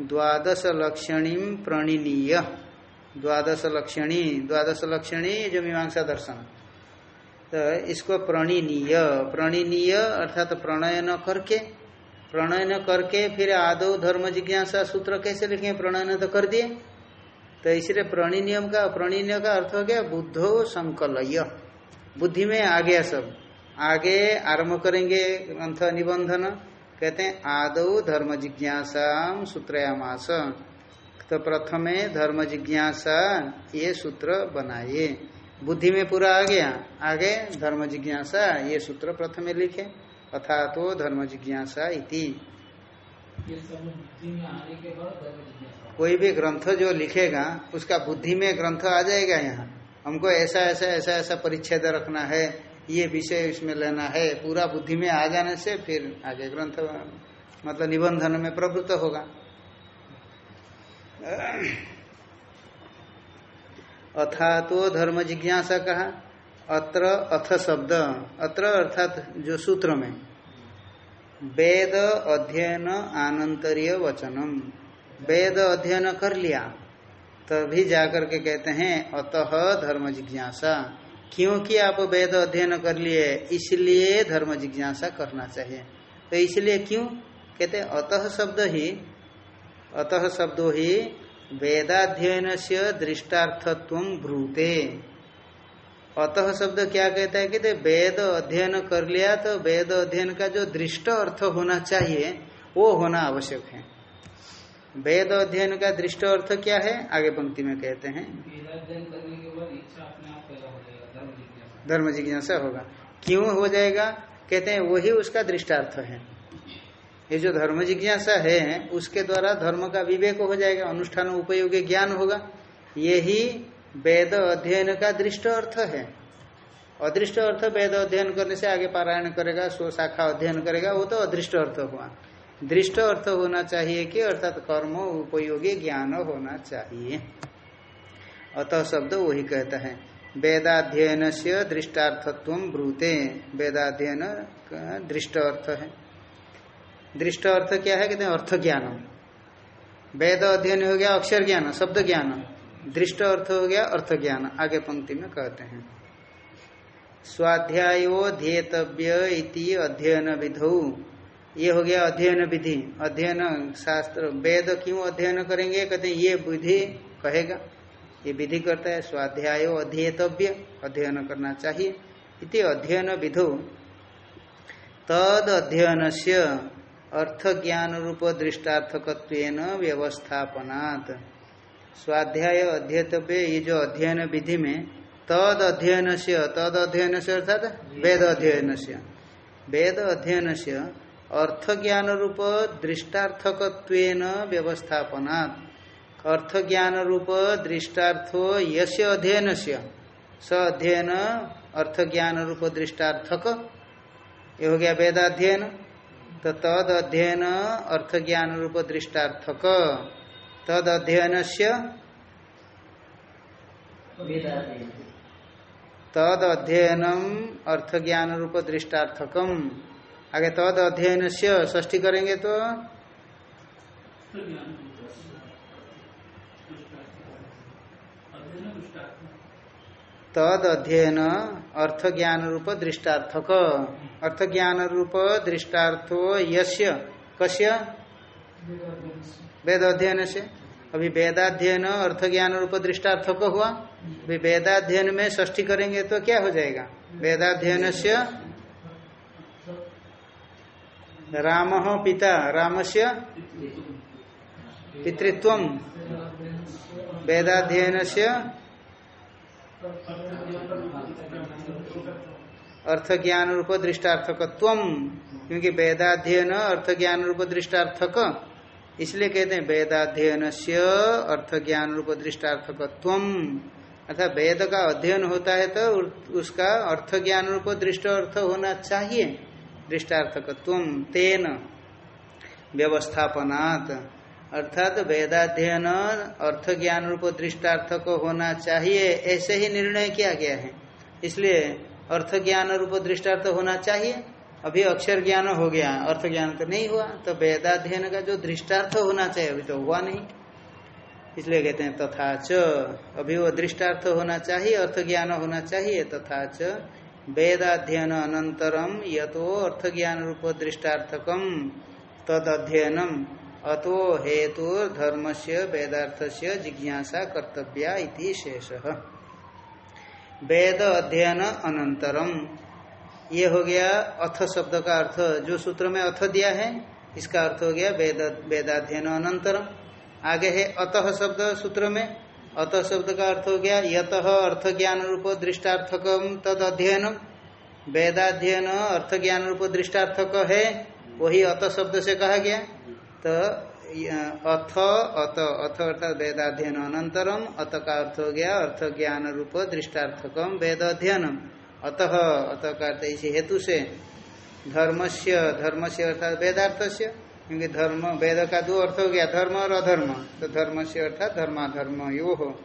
द्वादश लक्षणी प्रणीनीय। द्वादश लक्षणी द्वादश लक्षणी जो मीमांसा दर्शन। तो इसको प्रणीनीय प्रणीनीय अर्थात तो प्रणयन करके प्रणयन करके फिर आदो धर्म जिज्ञासा सूत्र कैसे लिखे? प्रणयन तो कर दिए। तो इसलिए प्रणीनियम का प्रणीनिय का अर्थ हो गया बुद्धो संकलय। बुद्धि में आ गया सब। आगे आरंभ करेंगे ग्रंथ निबंधन। कहते हैं, आदो धर्म जिज्ञासा सूत्रयामास। तो प्रथमे धर्म जिज्ञासा ये सूत्र बनाइए। बुद्धि में पूरा आ गया। आगे धर्म जिज्ञासा ये सूत्र प्रथमे लिखे। अथा तो धर्म जिज्ञासा इति। कोई भी ग्रंथ जो लिखेगा उसका बुद्धि में ग्रंथ आ जाएगा यहाँ। हमको ऐसा ऐसा ऐसा ऐसा परिच्छेद रखना है ये विषय इसमें लेना है पूरा बुद्धि में आ जाने से फिर आगे ग्रंथ मतलब निबंधन में प्रवृत्त होगा। अथा तो धर्म जिज्ञासा कहा। अत्र अथ शब्द। अत्र अर्थात जो सूत्र में। वेद अध्ययन आनंतरीय वचनम। वेद अध्ययन कर लिया। तभी जाकर के कहते हैं, अतः धर्म जिज्ञासा। क्योंकि आप वेद अध्ययन कर लिए, इसलिए धर्म जिज्ञासा करना चाहिए। तो इसलिए क्यों? कहते अतः शब्द ही, अतः शब्दों ही वेदाध्ययन से दृष्टार्थत्व ब्रूते। अतः शब्द क्या कहता है कि वेद अध्ययन कर लिया तो वेद अध्ययन का जो दृष्ट अर्थ होना चाहिए, वो होना आवश्यक है। वेद अध्ययन का दृष्ट अर्थ क्या है? आगे पंक्ति में कहते हैं। धर्म जिज्ञासा होगा। क्यों हो जाएगा? कहते हैं, वही उसका दृष्टार्थ है। ये जो धर्म जिज्ञासा है, उसके द्वारा धर्म का विवेक हो जाएगा, अनुष्ठान उपयोगी ज्ञान होगा। यही वेद अध्ययन का दृष्ट अर्थ है। अदृष्ट अर्थ वेद अध्ययन करने से आगे पारायण करेगा, स्व शाखा अध्ययन करेगा, वो तो अदृष्ट अर्थ हुआ। दृष्ट अर्थ होना चाहिए कि अर्थात कर्म, उपयोगी ज्ञान होना चाहिए। अतः शब्द वही कहता है वेदाध्ययन से दृष्टार्थत्व ब्रूते। वेदाध्ययन का दृष्ट अर्थ है। दृष्ट अर्थ क्या है? कहते हैं अर्थ ज्ञान वेद अध्ययन हो गया अक्षर ज्ञान शब्द ज्ञान दृष्ट अर्थ हो गया अर्थ ज्ञान आगे पंक्ति में कहते हैं। स्वाध्यायो ध्येतव्य अध्ययन विधौ। ये हो गया अध्ययन विधि। अध्ययन शास्त्र, वेद क्यों अध्ययन करेंगे? कहते हैं, ये विधि कहेगा, ये विधि करता है, स्वाध्यायो अध्येतव्य, अध्ययन करना चाहिए। इति अध्ययन विधौ। तद अध्ययन से अर्थ ज्ञान रूप दृष्टार्थक व्यवस्थापनात्। स्वाध्याय अध्येतव्य ये जो अध्ययन विधि में तद अध्ययन से तद अध्ययन से अर्थात वेद अध्ययन से वेद अध्ययन। से अर्थ ज्ञान रूप दृष्टार्थक व्यवस्थापनात्। अर्थ ज्ञान रूप दृष्टार्थो यश अध्ययन से स अध्ययन अर्थ ज्ञान रूप दृष्टार्थक। ये हो गया वेदाध्ययन। तो तद अध्ययन अर्थ ज्ञान रूप दृष्टार्थक। तद अध्ययन से तद अध्ययन अर्थ ज्ञान रूप दृष्टार्थकम आगे तद अध्ययन से ष्टी करेंगे तो? तद अध्ययन अर्थ ज्ञान रूप दृष्टार्थक अर्थ ज्ञान रूप दृष्टार्थो यश्य कश्य वेद अध्ययन से। अभी वेदाध्ययन अर्थ ज्ञान रूप दृष्टार्थक हुआ। अभी वेदाध्ययन में ष्ठी करेंगे तो क्या हो जाएगा? वेदाध्ययन से राम पिता राम से पितृत्व। वेदाध्ययन से अर्थ ज्ञान रूप दृष्टार्थक क्योंकि वेदाध्ययन अर्थ ज्ञान रूप दृष्टार्थक। इसलिए कहते हैं वेदाध्ययन से अर्थ ज्ञान रूप दृष्टार्थक अर्थात वेद का अध्ययन होता है तो उसका अर्थ ज्ञान रूप दृष्ट अर्थ होना चाहिए। दृष्टार्थक तेन व्यवस्थापनात्। अर्थात वेदाध्ययन अर्थ ज्ञान रूप दृष्टार्थक होना चाहिए। ऐसे ही निर्णय किया गया है। इसलिए अर्थ ज्ञान रूप दृष्टार्थ होना चाहिए। अभी अक्षर ज्ञान हो गया, अर्थ ज्ञान तो नहीं हुआ तो वेदाध्ययन का जो दृष्टार्थ होना चाहिए, अभी तो हुआ नहीं। इसलिए कहते हैं, तथा च। अभी वो दृष्टार्थ होना चाहिए, अर्थ ज्ञान होना चाहिए, तथा च। वेदाध्ययन अनंतरम, यतो अर्थ ज्ञान रूप दृष्टार्थकम तद अध्ययनम अतो हेतु धर्म से वेदार्थ से जिज्ञासा कर्तव्या शेष। वेद अध्ययन अनंतरम। ये हो गया अथ शब्द का अर्थ। जो सूत्र में अथ दिया है, इसका अर्थ हो गया वेद, वेदाध्ययन अनंतरम। आगे है अतः शब्द सूत्र में। अतः शब्द का अर्थ हो गया यत अर्थ ज्ञान रूप दृष्टार्थकम तद अध्ययन वेदाध्ययन अर्थ ज्ञान रूप दृष्टार्थक है, वही अत शब्द से कहा गया। तो अथ, अत, अथ अर्थात वेदाध्ययन अनंतरम। अत का अर्थ हो गया अर्थ ज्ञान रूप दृष्टार्थकम वेद अध्ययनम अतः अतः का अर्थ इसी हेतु से धर्म से धर्म से अर्थात वेदार्थ से क्योंकि धर्म, वेद का दो अर्थ हो गया, धर्म और अधर्म। तो धर्म से अर्थात धर्माधर्म, यो। हो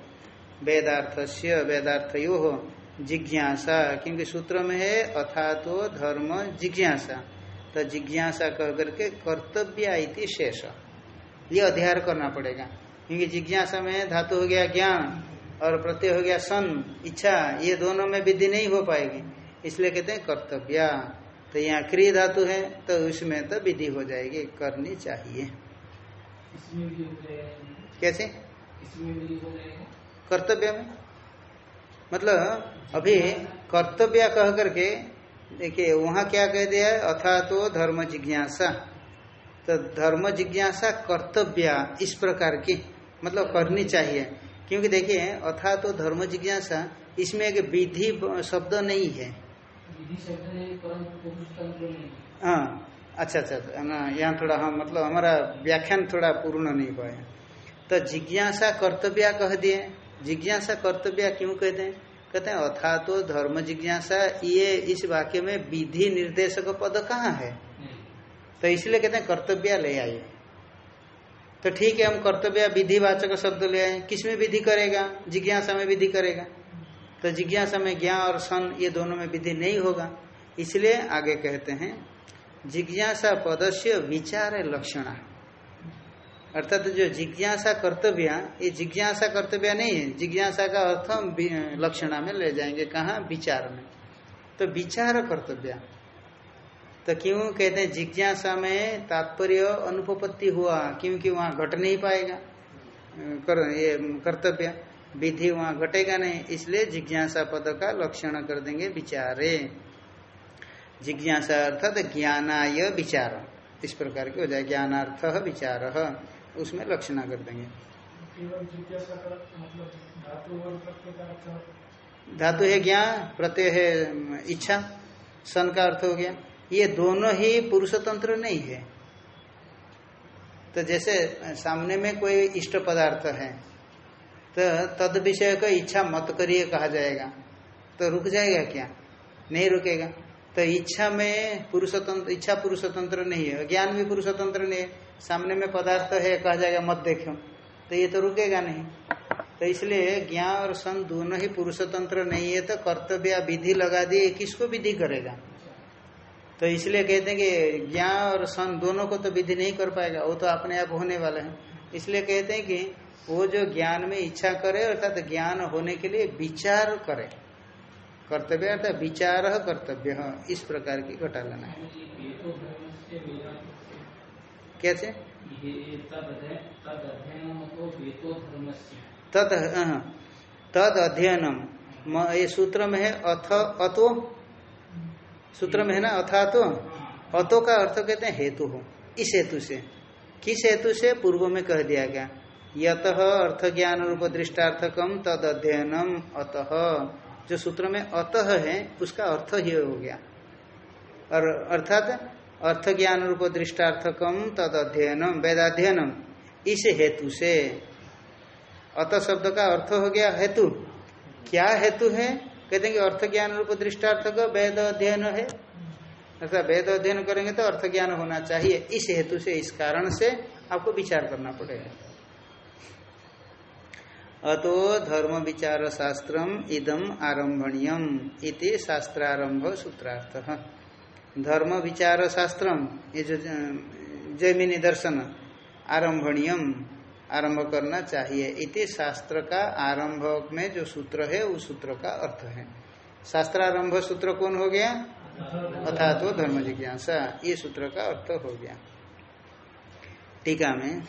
वेदार्थ से वेदार्थ यो हो जिज्ञासा, क्योंकि सूत्र में है अथा तो धर्म जिज्ञासा। तो जिज्ञासा कह करके कर्तव्य इति शेष। ये अध्याय करना पड़ेगा। क्योंकि जिज्ञासा में धातु हो गया ज्ञान। और प्रत्यय हो गया सन इच्छा ये दोनों में विधि नहीं हो पाएगी। इसलिए कहते हैं कर्तव्य। तो यहाँ क्रिय धातु है तो उसमें तो विधि हो जाएगी करनी चाहिए। कैसे? कर्तव्य में? मतलब अभी कर्तव्य कह करके देखिए वहाँ क्या कह दिया है? अथा तो धर्म जिज्ञासा। तो धर्म जिज्ञासा कर्तव्य इस प्रकार की मतलब करनी चाहिए। क्योंकि देखिए अथा तो धर्म जिज्ञासा इसमें एक विधि शब्द नहीं है। है। हाँ अच्छा अच्छा अच्छा, ना यहाँ थोड़ा हाँ मतलब हमारा व्याख्यान थोड़ा पूर्ण नहीं हुआ है। तो जिज्ञासा कर्तव्य कह दिए। जिज्ञासा कर्तव्य क्यों कहते हैं कहते हैं अथा तो धर्म जिज्ञासा ये इस वाक्य में विधि निर्देशक पद कहाँ है? तो इसलिए कहते हैं कर्तव्य ले आइए। तो ठीक है, हम कर्तव्य विधिवाचक शब्द ले आए। किसमें विधि करेगा? जिज्ञासा में विधि करेगा। तो जिज्ञासा में ज्ञान और सन, ये दोनों में विधि नहीं होगा। इसलिए आगे कहते हैं, जिज्ञासा पदस्य विचार लक्षणा। अर्थात जो जिज्ञासा कर्तव्य, ये जिज्ञासा कर्तव्य नहीं है। जिज्ञासा का अर्थ हम लक्षणा में ले जाएँगे। कहा? विचार में। तो विचार कर्तव्य। तो क्यों कहते हैं जिज्ञासा में तात्पर्य अनुपपत्ति हुआ क्योंकि वहाँ घट नहीं पाएगा। कर ये कर्तव्य विधि वहाँ घटेगा नहीं इसलिए जिज्ञासा पद का लक्षण कर देंगे विचारे। जिज्ञासा अर्थात ज्ञानाय विचार। इस प्रकार के हो जाए ज्ञानार्थ विचार उसमें लक्षणा कर देंगे। मतलब धातु है ज्ञान प्रत्यय है इच्छा सन का अर्थ हो गया। ये दोनों ही पुरुष तंत्र नहीं है। तो जैसे सामने में कोई इष्ट पदार्थ है तो तद विषय का इच्छा मत करिए कहा जाएगा। तो रुक जाएगा क्या? नहीं रुकेगा। तो इच्छा में पुरुष तंत्र इच्छा पुरुष तंत्र नहीं है, ज्ञान भी पुरुष तंत्र नहीं है। सामने में पदार्थ है, कहा जाएगा मत देखो। तो ये तो रुकेगा नहीं। तो इसलिए ज्ञान और सन दोनों ही पुरुष तंत्र नहीं है तो कर्तव्य विधि लगा दिए, किसको विधि करेगा? तो इसलिए कहते हैं कि ज्ञान और सन दोनों को तो विधि नहीं कर पाएगा वो तो अपने आप होने वाले हैं। इसलिए कहते हैं कि वो जो ज्ञान में इच्छा करे अर्थात तो ज्ञान होने के लिए विचार करे। कर्तव्य अर्थात विचार कर्तव्य इस प्रकार की घटा लेना है से वेदांत कैसे? तद तद अध्ययनम ये सूत्र में है अथ अतो। सूत्र में है ना अथा तो अतो का अर्थ कहते हैं हेतु हो। इस हेतु से। किस हेतु से? पूर्व में कह दिया गया। यत अर्थ ज्ञान रूप दृष्टार्थकम तद अध्ययनम अतः। जो सूत्र में अतः है, उसका अर्थ ही हो गया। और अर्थात अर्थ ज्ञान रूप दृष्टार्थकम तद अध्ययनम वेदाध्ययनम। इस हेतु से। अत शब्द का अर्थ हो गया हेतु। क्या हेतु है? कहते हैं कि अर्थ ज्ञान रूप दृष्टार्थ का वेद अध्ययन है। अर्थात वेद अध्ययन करेंगे तो अर्थ ज्ञान होना चाहिए। इस हेतु से, इस कारण से आपको विचार करना पड़ेगा। अतो धर्म विचार शास्त्र इदम आरंभणीयम इति शास्त्रारंभ सूत्रार्थ। धर्म विचार शास्त्र ये जो जैमिनी दर्शन आरंभणीयम आरंभ करना चाहिए। इति शास्त्र का आरंभ में जो सूत्र है, उस सूत्र का अर्थ है। शास्त्रारंभ सूत्र कौन हो गया? अथा तो धर्म जिज्ञासा ये सूत्र का अर्थ हो गया। टीका में,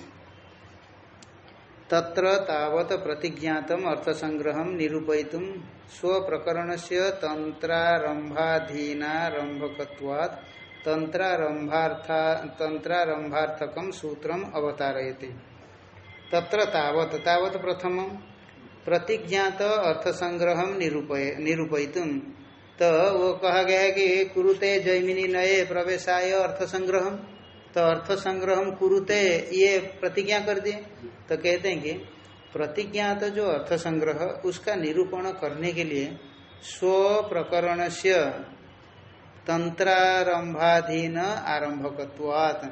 तत्र तावत प्रतिज्ञातम अर्थ संग्रह निरूपयितुम स्व प्रकरण से तंत्रारंभाधीनारंभकवाद तंत्रारंभार्था तंत्रारंभार्थकम सूत्रम अवतारयति। तत्र तावत तावत प्रथम। प्रतिज्ञात अर्थ संग्रह निरूपय निरूपयितुम तो वो कहा गया है कि कुरुते जैमिनी नए प्रवेशाय अर्थ संग्रह तो अर्थ संग्रह कुरुते, ये प्रतिज्ञा कर दिए। तो कहते हैं कि प्रतिज्ञात जो अर्थ संग्रह उसका निरूपण करने के लिए स्व प्रकरण से तंत्रारंभाधीन आरंभकत्वात्।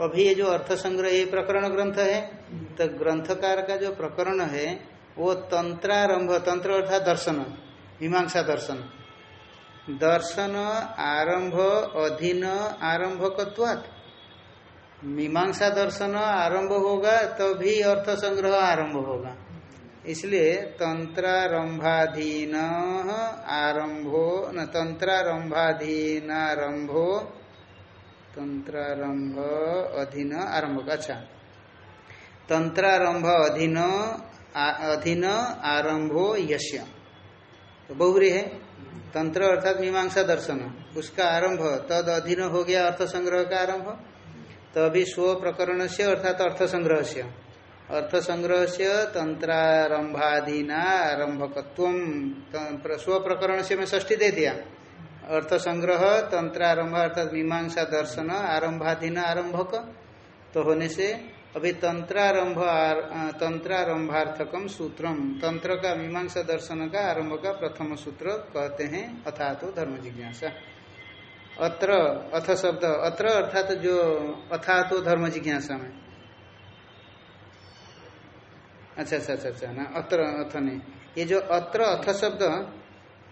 अभी ये जो अर्थ संग्रह ये प्रकरण ग्रंथ है तो ग्रंथकार का जो प्रकरण है, वो तंत्रारंभ, तंत्र अर्थात दर्शन, मीमांसा दर्शन। दर्शन आरंभ, अधीन आरंभकत्वात्। मीमांसा दर्शन आरंभ होगा, तभी तो अर्थ संग्रह आरंभ होगा। इसलिए तंत्रारंभाधीन आरंभो न, तंत्रारंभाधीनारंभो तंत्रारंभ अधीन आरंभ का अच्छा। तंत्रारंभ अधीन अधीन आरंभो यश्य। तो बहुरी है। तंत्र अर्थात मीमांसा दर्शन। उसका आरंभ तद अधीन हो गया अर्थ संग्रह का आरंभ। तो अभी स्व प्रकरण से अर्थात अर्थ संग्रह से अर्थ संग्रह से तंत्रारंभाधीना आरंभकत्व स्व प्रकरण से मैं ष्टी दे दिया। अर्थ संग्रह तंत्रारंभ अर्थात मीमांसा दर्शन, आरंभाधीन आरंभक। तो होने से अभी तंत्रारंभ तंत्रारंभार्थकम सूत्रम। तंत्र का मीमांसा दर्शन का आरंभ का प्रथम सूत्र कहते हैं अथा तो धर्म जिज्ञासा। अत्र, अथ शब्द, अत्र अर्थात तो जो अथा तो धर्म जिज्ञासा में। अच्छा अच्छा अच्छा अच्छा ना, अत्र, अथ नहीं। ये जो अत्र, अथ शब्द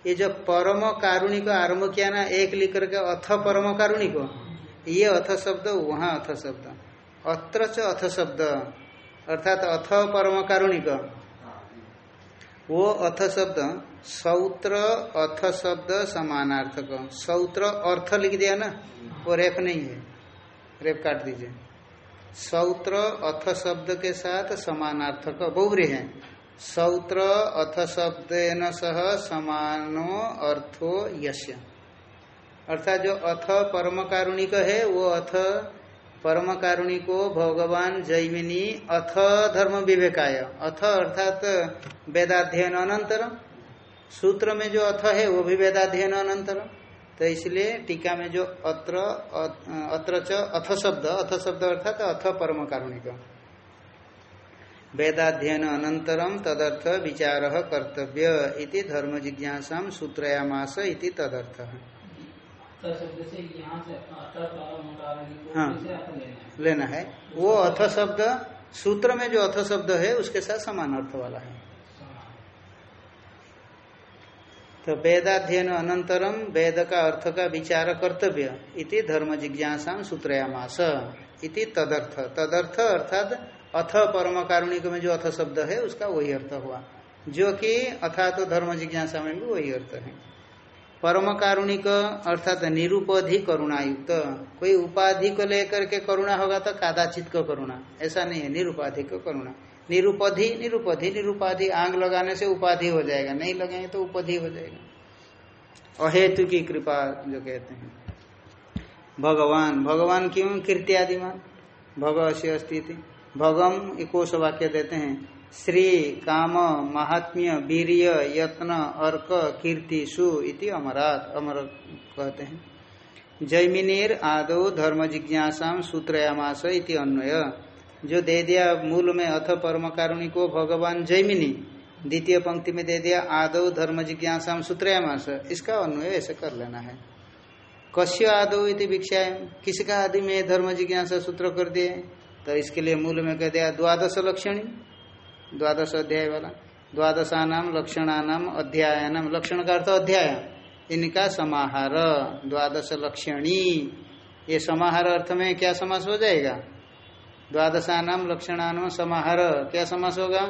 ये जो परम कारुणिक आरंभ किया ना एक लिख के अथ परम कारुणिक ये अथ शब्द वहां अथ शब्द अत्र च अथ शब्द अर्थात अथ परम कारुणिक वो अथ शब्द सौत्र अथ शब्द समानार्थक सौत्र अर्थ लिख दिया ना वो रेप नहीं है रेप काट दीजिए सौत्र अथ शब्द के साथ समानार्थक बहुरी है सौत्र अथ शब्द न सह समानो अर्थो यश्य अर्थात जो अथ परम कारुणिक है, वो अथ परम कारुणिको भगवान जैमिनी अथ धर्म विवेकाय। अथ अर्थात वेदाध्ययन अनंतर। सूत्र में जो अथ है, वो भी वेदाध्ययन अनंतर। तो इसलिए टीका में जो अत्र अत्र च अथ शब्द अथ शब्द अर्थात अथ परम कारुणिक वेदाध्ययन अनंतरम तदर्थ विचार कर्तव्य इति धर्म जिज्ञासा सूत्रयामास इति तदर्थ। हाँ। लेना है। वो अथ शब्द, सूत्र में जो अथ शब्द है, उसके साथ समान अर्थ वाला है। तो वेदाध्ययन अनंतरम वेद का अर्थ का विचार कर्तव्य इति धर्म जिज्ञासा सूत्रयामास इति तदर्थ। तदर्थ अर्थात अथ परम कारुणिक में जो अथ शब्द है, उसका वही अर्थ हुआ। जो कि अथा तो धर्म जिज्ञासा में भी वही अर्थ है। परम कारुणिक अर्थात निरुपधि करुणायुक्त। कोई उपाधि को लेकर के करुणा होगा तो कादाचित को करुणा। ऐसा नहीं है निरुपाधि को करुणा। निरुपधि निरुपधि, निरुपाधि। आंग लगाने से उपाधि हो जाएगा। नहीं लगाएँगे तो उपाधि हो जाएगा। अहेतु की कृपा जो कहते हैं। भगवान भगवान क्यों कीर्ति आदिमान भगव से अस्थिति भगम इकोश वाक्य देते हैं। श्री, काम, महात्म्य, वीर्य, यत्न, अर्क, कीर्ति, सु, इति अमरात, अमर कहते हैं। जैमिनीर आदो, धर्म, जिज्ञासा, सूत्रयामास, इति अन्वय। जो दे दिया मूल में अथ परम कारुणी को भगवान जैमिनी, द्वितीय पंक्ति में दे दिया आदो, धर्म, जिज्ञासा, सूत्रयामास। इसका अन्वय ऐसे कर लेना है। कश्य आदो इति भिक्षा किसका आदि में धर्म, जिज्ञासा, सूत्र कर दिए? तो इसके लिए मूल में कह दिया द्वादश लक्षणी, द्वादश अध्याय वाला, द्वादशानाम लक्षणानाम अध्यायानाम, लक्षण का अर्थ अध्याय, इनका समाहार, द्वादश लक्षणी। ये समाहार अर्थ में क्या समास हो जाएगा? द्वादशानाम लक्षणानाम समाहार, क्या समास होगा?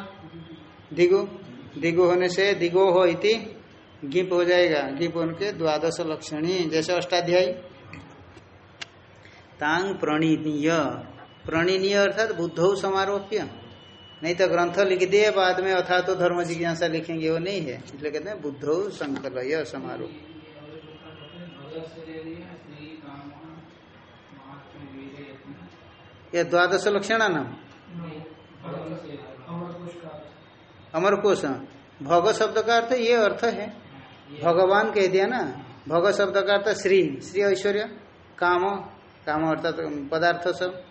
दिगु दिगु होने से दिगो हो इति गिप हो जाएगा, गिप उनके द्वादश लक्षणी, जैसे अष्टाध्यायी। तांग प्रणीय प्रणीय अर्थात बुद्ध समारोप्य। नहीं तो ग्रंथ लिख दिए, बाद में अथा तो धर्म जिज्ञासा लिखेंगे, वो नहीं है। इसलिए कहते हैं बुद्ध संकलय समारोह ये द्वादश लक्षण नाम अमर कोश भग शब्द का अर्थ ये अर्थ है। भगवान कह दिया ना? भग शब्द का अर्थ श्री। श्री ऐश्वर्य। काम। काम अर्थात पदार्थ सब।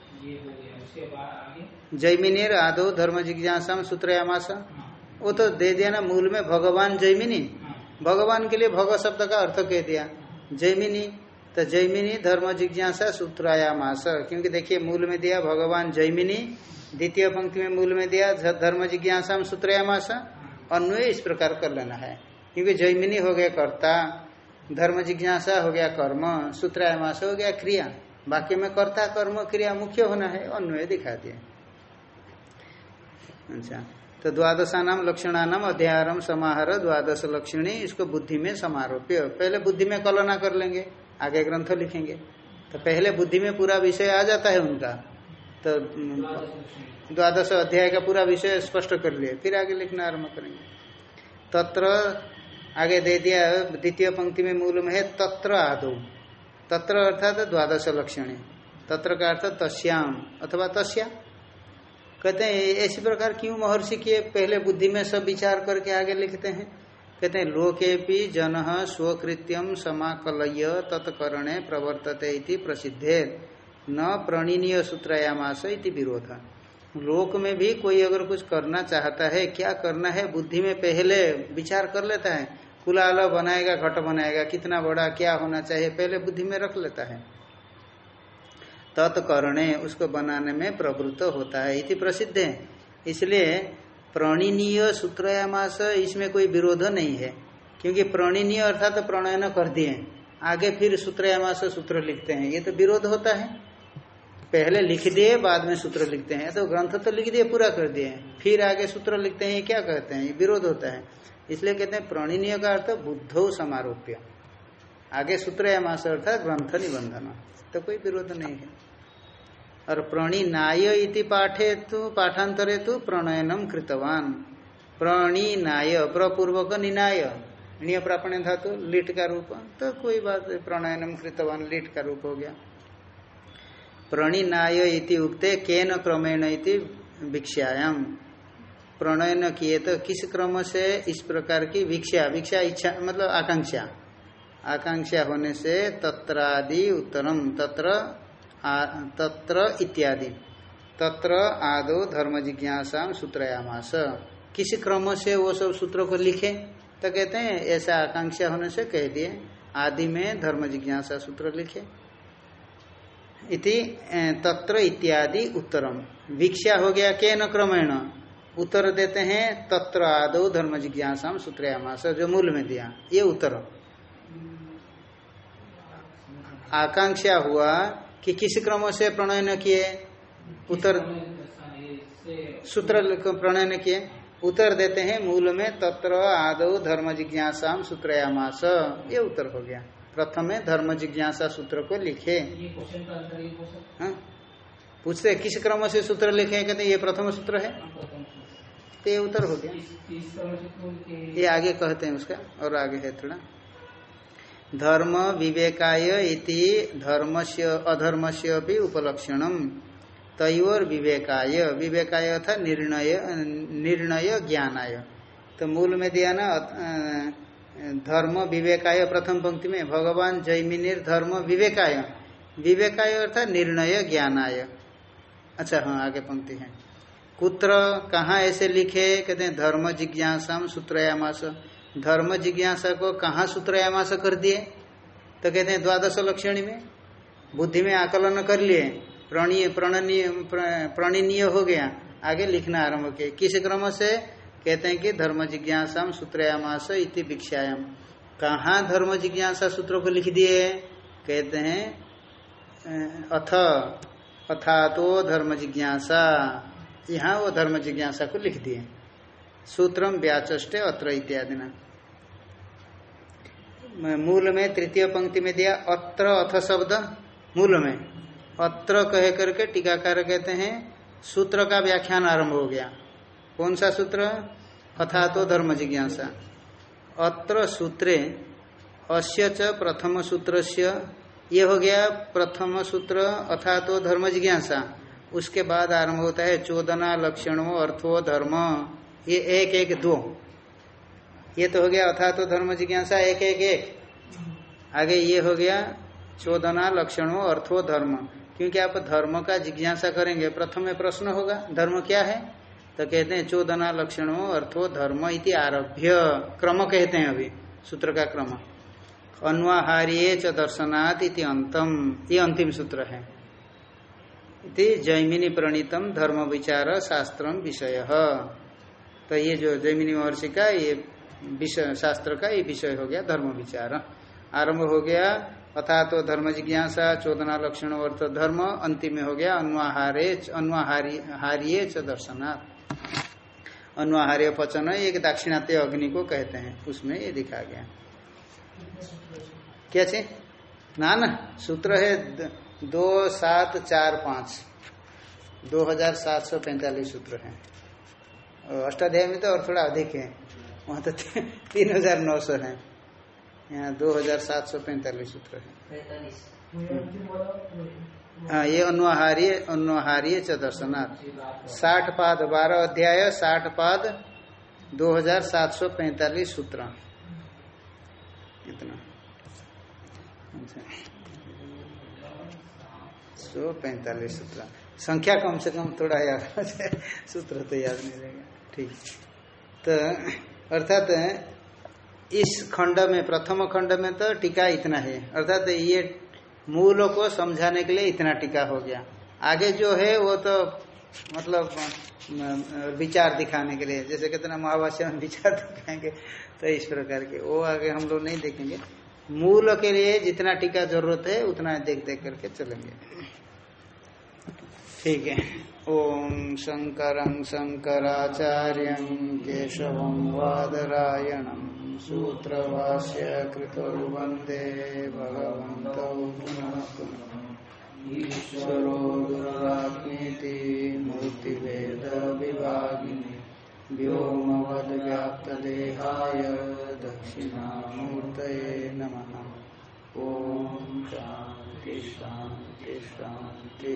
जैमिनीर आदो धर्म जिज्ञासा सूत्रयामास। वो तो दे दिया ना मूल में भगवान जैमिनी। भगवान के लिए भग शब्द का अर्थ कह दिया। जैमिनी तो जैमिनी धर्म जिज्ञासा सूत्रायामास। क्योंकि देखिए मूल में दिया भगवान जैमिनी द्वितीय पंक्ति में मूल में दिया धर्म जिज्ञासा सूत्रयामास। अन्वय इस प्रकार कर लेना है। क्योंकि जैमिनी हो गया कर्ता धर्म जिज्ञासा हो गया कर्म सूत्रायामास हो गया क्रिया। बाकी में कर्ता कर्म क्रिया मुख्य होना है अन्वय दिखा दिए। अच्छा तो द्वादशानाम लक्षणानाम अध्यायम समाहार द्वादश लक्षणी इसको बुद्धि में समारोप्य। पहले बुद्धि में कलना कर लेंगे आगे ग्रंथ लिखेंगे। तो पहले बुद्धि में पूरा विषय आ जाता है उनका। तो द्वादश अध्याय का पूरा विषय स्पष्ट कर लिए फिर आगे लिखना आरंभ करेंगे। तत्र आगे दे दिया द्वितीय पंक्ति में मूल में है तत्र आदो। तत्र अर्थात द्वादश लक्षणी तत्र का अर्थ तस्याम, अथवा तस्या। कहते हैं, ऐसी प्रकार क्यों महर्षि किए पहले बुद्धि में सब विचार करके आगे लिखते हैं? कहते हैं लोके भी जन स्वकृत्यम समाकलय तत्कर्णे प्रवर्तते इति प्रसिद्धे। न प्रणीनीय सूत्रयामास विरोध। लोक में भी कोई अगर कुछ करना चाहता है, क्या करना है? बुद्धि में पहले विचार कर लेता है। कुलाल बनाएगा, घट बनाएगा, कितना बड़ा, क्या होना चाहिए, पहले बुद्धि में रख लेता है। तत्कर्णे उसको बनाने में प्रवृत्त होता है, इति प्रसिद्ध है। इसलिए प्रणीनीय सूत्रयामास, इसमें कोई विरोध नहीं है, क्योंकि प्रणीनीय अर्थात तो प्रणयन कर दिए। आगे फिर सूत्रयामास सूत्र लिखते हैं, ये तो विरोध होता है। पहले लिख दिए, बाद में सूत्र लिखते हैं। तो ग्रंथ तो लिख दिए, पूरा कर दिए फिर आगे सूत्र लिखते हैं क्या कहते हैं? ये विरोध होता है। इसलिए कहते हैं प्रणीनीय का अर्थ बुद्धो समारोप्य। आगे सूत्र या मास अर्थात ग्रंथ निबंधन। तो कोई विरोध नहीं है। और प्रणीनाय इति पाठे तो पाठांतरे तो प्रणयनम कृतवान। प्रणीनाय प्रपूर्वक निनाय। निय प्रापण धातु, लिट का रूप। तो कोई बात प्रणयनम कृतवान, लिट का रूप हो गया। प्रणीनाय इति केन क्रमेण इति भिक्षायाम। प्रणयन किए तो किस क्रम से इस प्रकार की भिक्षा? भिक्षा इच्छा मतलब आकांक्षा। आकांक्षा होने से तत्रादि उत्तरम तत्र आ, तत्र इत्यादि। तत्र आदो धर्म जिज्ञासा सूत्रयामास। किस क्रम से वो सब सूत्रों को लिखे? तो कहते हैं ऐसा आकांक्षा होने से कह दिए आदि में धर्म जिज्ञासा सूत्र लिखे। इति तत्र इत्यादि उत्तरम। भिक्षा हो गया के न क्रमेण? उत्तर देते हैं, तत्र आदो धर्म जिज्ञासा सूत्रयामास, जो मूल में दिया, ये उत्तर। आकांक्षा हुआ कि किस क्रम से प्रणयन किए? उत्तर सूत्र प्रणयन किए। उत्तर देते हैं मूल में, तत्र आदो धर्म जिज्ञासा सूत्रयामास। ये उत्तर हो गया। प्रथम धर्म जिज्ञासा सूत्र को लिखे। हाँ? पूछते किस क्रम से सूत्र लिखे कहते ये प्रथम सूत्र है। तो ये उत्तर हो गया। ये आगे कहते हैं उसका और आगे है थोड़ा। धर्म विवेकाय इति धर्म से अधर्म से भी उपलक्षणम। तयोर विवेकाय। विवेकाय था निर्णय निर्णय ज्ञानाय। तो मूल में दिया ना धर्म विवेकाय प्रथम पंक्ति में भगवान जैमिनीर धर्म विवेकाय। विवेकाय अर्थात निर्णय ज्ञानाय। अच्छा हाँ आगे पंक्ति है। कुत्र कहाँ ऐसे लिखे? कहते हैं, धर्म जिज्ञासा सूत्रयामास। धर्म जिज्ञासा को कहाँ सूत्रयामास कर दिए? तो कहते हैं, द्वादश लक्षणी में। बुद्धि में आकलन कर लिए। प्रणीय, प्रणनीय प्रणीनीय हो गया। आगे लिखना आरंभ किए। किस क्रम से? कहते हैं कि धर्म जिज्ञासा सूत्रयामास इति भिक्षायाम। कहाँ धर्म जिज्ञासा सूत्र को लिख दिए? कहते हैं, अथ अथा तो धर्म जिज्ञासा। यहाँ वो धर्म जिज्ञासा को लिख दिए। सूत्रम व्याचे अत्र इत्यादि ना मूल में, तृतीय पंक्ति में दिया अत्र अथ शब्द, मूल में। अत्र कह करके टीकाकार कहते हैं, सूत्र का व्याख्यान आरंभ हो गया। कौन सा सूत्र? अथा तो धर्म जिज्ञासा। अत्र सूत्रे, अस्य च प्रथम सूत्र ये हो गया प्रथम सूत्र अथा तो धर्म जिज्ञासा। उसके बाद आरंभ होता है चोदना, लक्षणों, अर्थो, धर्म। ये एक एक, दो। ये तो हो गया अथा तो धर्म जिज्ञासा, एक एक एक। आगे ये हो गया चोदना, लक्षणों, अर्थो, धर्म। क्योंकि आप धर्म का जिज्ञासा करेंगे, प्रथम में प्रश्न होगा, धर्म क्या है? तो कहते हैं चोदना, लक्षणों, अर्थो, धर्म इति आरभ्य। क्रम कहते हैं अभी, सूत्र का क्रम। अन्वाहार्य च दर्शनात् इति अंतम। ये अंतिम सूत्र है। इति जैमिनी प्रणीतम धर्म विचार शास्त्र विषय। तो ये जो जैमिनी महर्षि का ये विषय शास्त्र का ये विषय हो गया धर्म विचार। आरंभ हो गया अथा तो धर्म जिज्ञासा, चोदना लक्षण अर्थ धर्म, अंतिम में हो गया, अन्वाहारे अन्वाहार्य च दर्शनात्। अन्वाहार्य पचन, एक दाक्षिणात्य अग्नि को कहते हैं, उसमें ये दिखा गया। क्या चीज़? ना ना सूत्र है सात चार पाँच। दो हज़ार सात सौ पैंतालीस सूत्र है। अष्टाध्याय में तो और थोड़ा अधिक है। वहाँ तो तीन हज़ार नौ सौ है। यहाँ दो हज़ार सात सौ पैंतालीस सूत्र है। हाँ ये अनुहार्य अनुहार्य चदर्शनाथ साठ पाद बारह अध्याय साठ पाद दो हज़ार सात सौ पैंतालीस सूत्र कितना सौ पैंतालीस सूत्र। संख्या कम से कम थोड़ा याद सूत्र तो याद नहीं रहेगा। ठीक। तो अर्थात, इस खंड में, प्रथम खंड में तो टीका इतना है। अर्थात, ये मूल को समझाने के लिए इतना टीका हो गया। आगे जो है, वो तो मतलब विचार दिखाने के लिए, जैसे कितना महाभाष्य में विचार दिखाएँगे तो इस प्रकार के, वो आगे हम लोग नहीं देखेंगे। मूल के लिए जितना टीका ज़रूरत है, उतना देख देख करके चलेंगे। ठीक है। ओम शंकर शंकराचार्य केशव वादरायणम सूत्र भाष्य कृत वंदे भगवत पुनः पुनः ईश्वरो गुरुरात्मीति मूर्तिभेद विभागिनी व्योमवद व्याप्त देहाय दक्षिणामूर्तये नमः। ओम शांति शांति शांति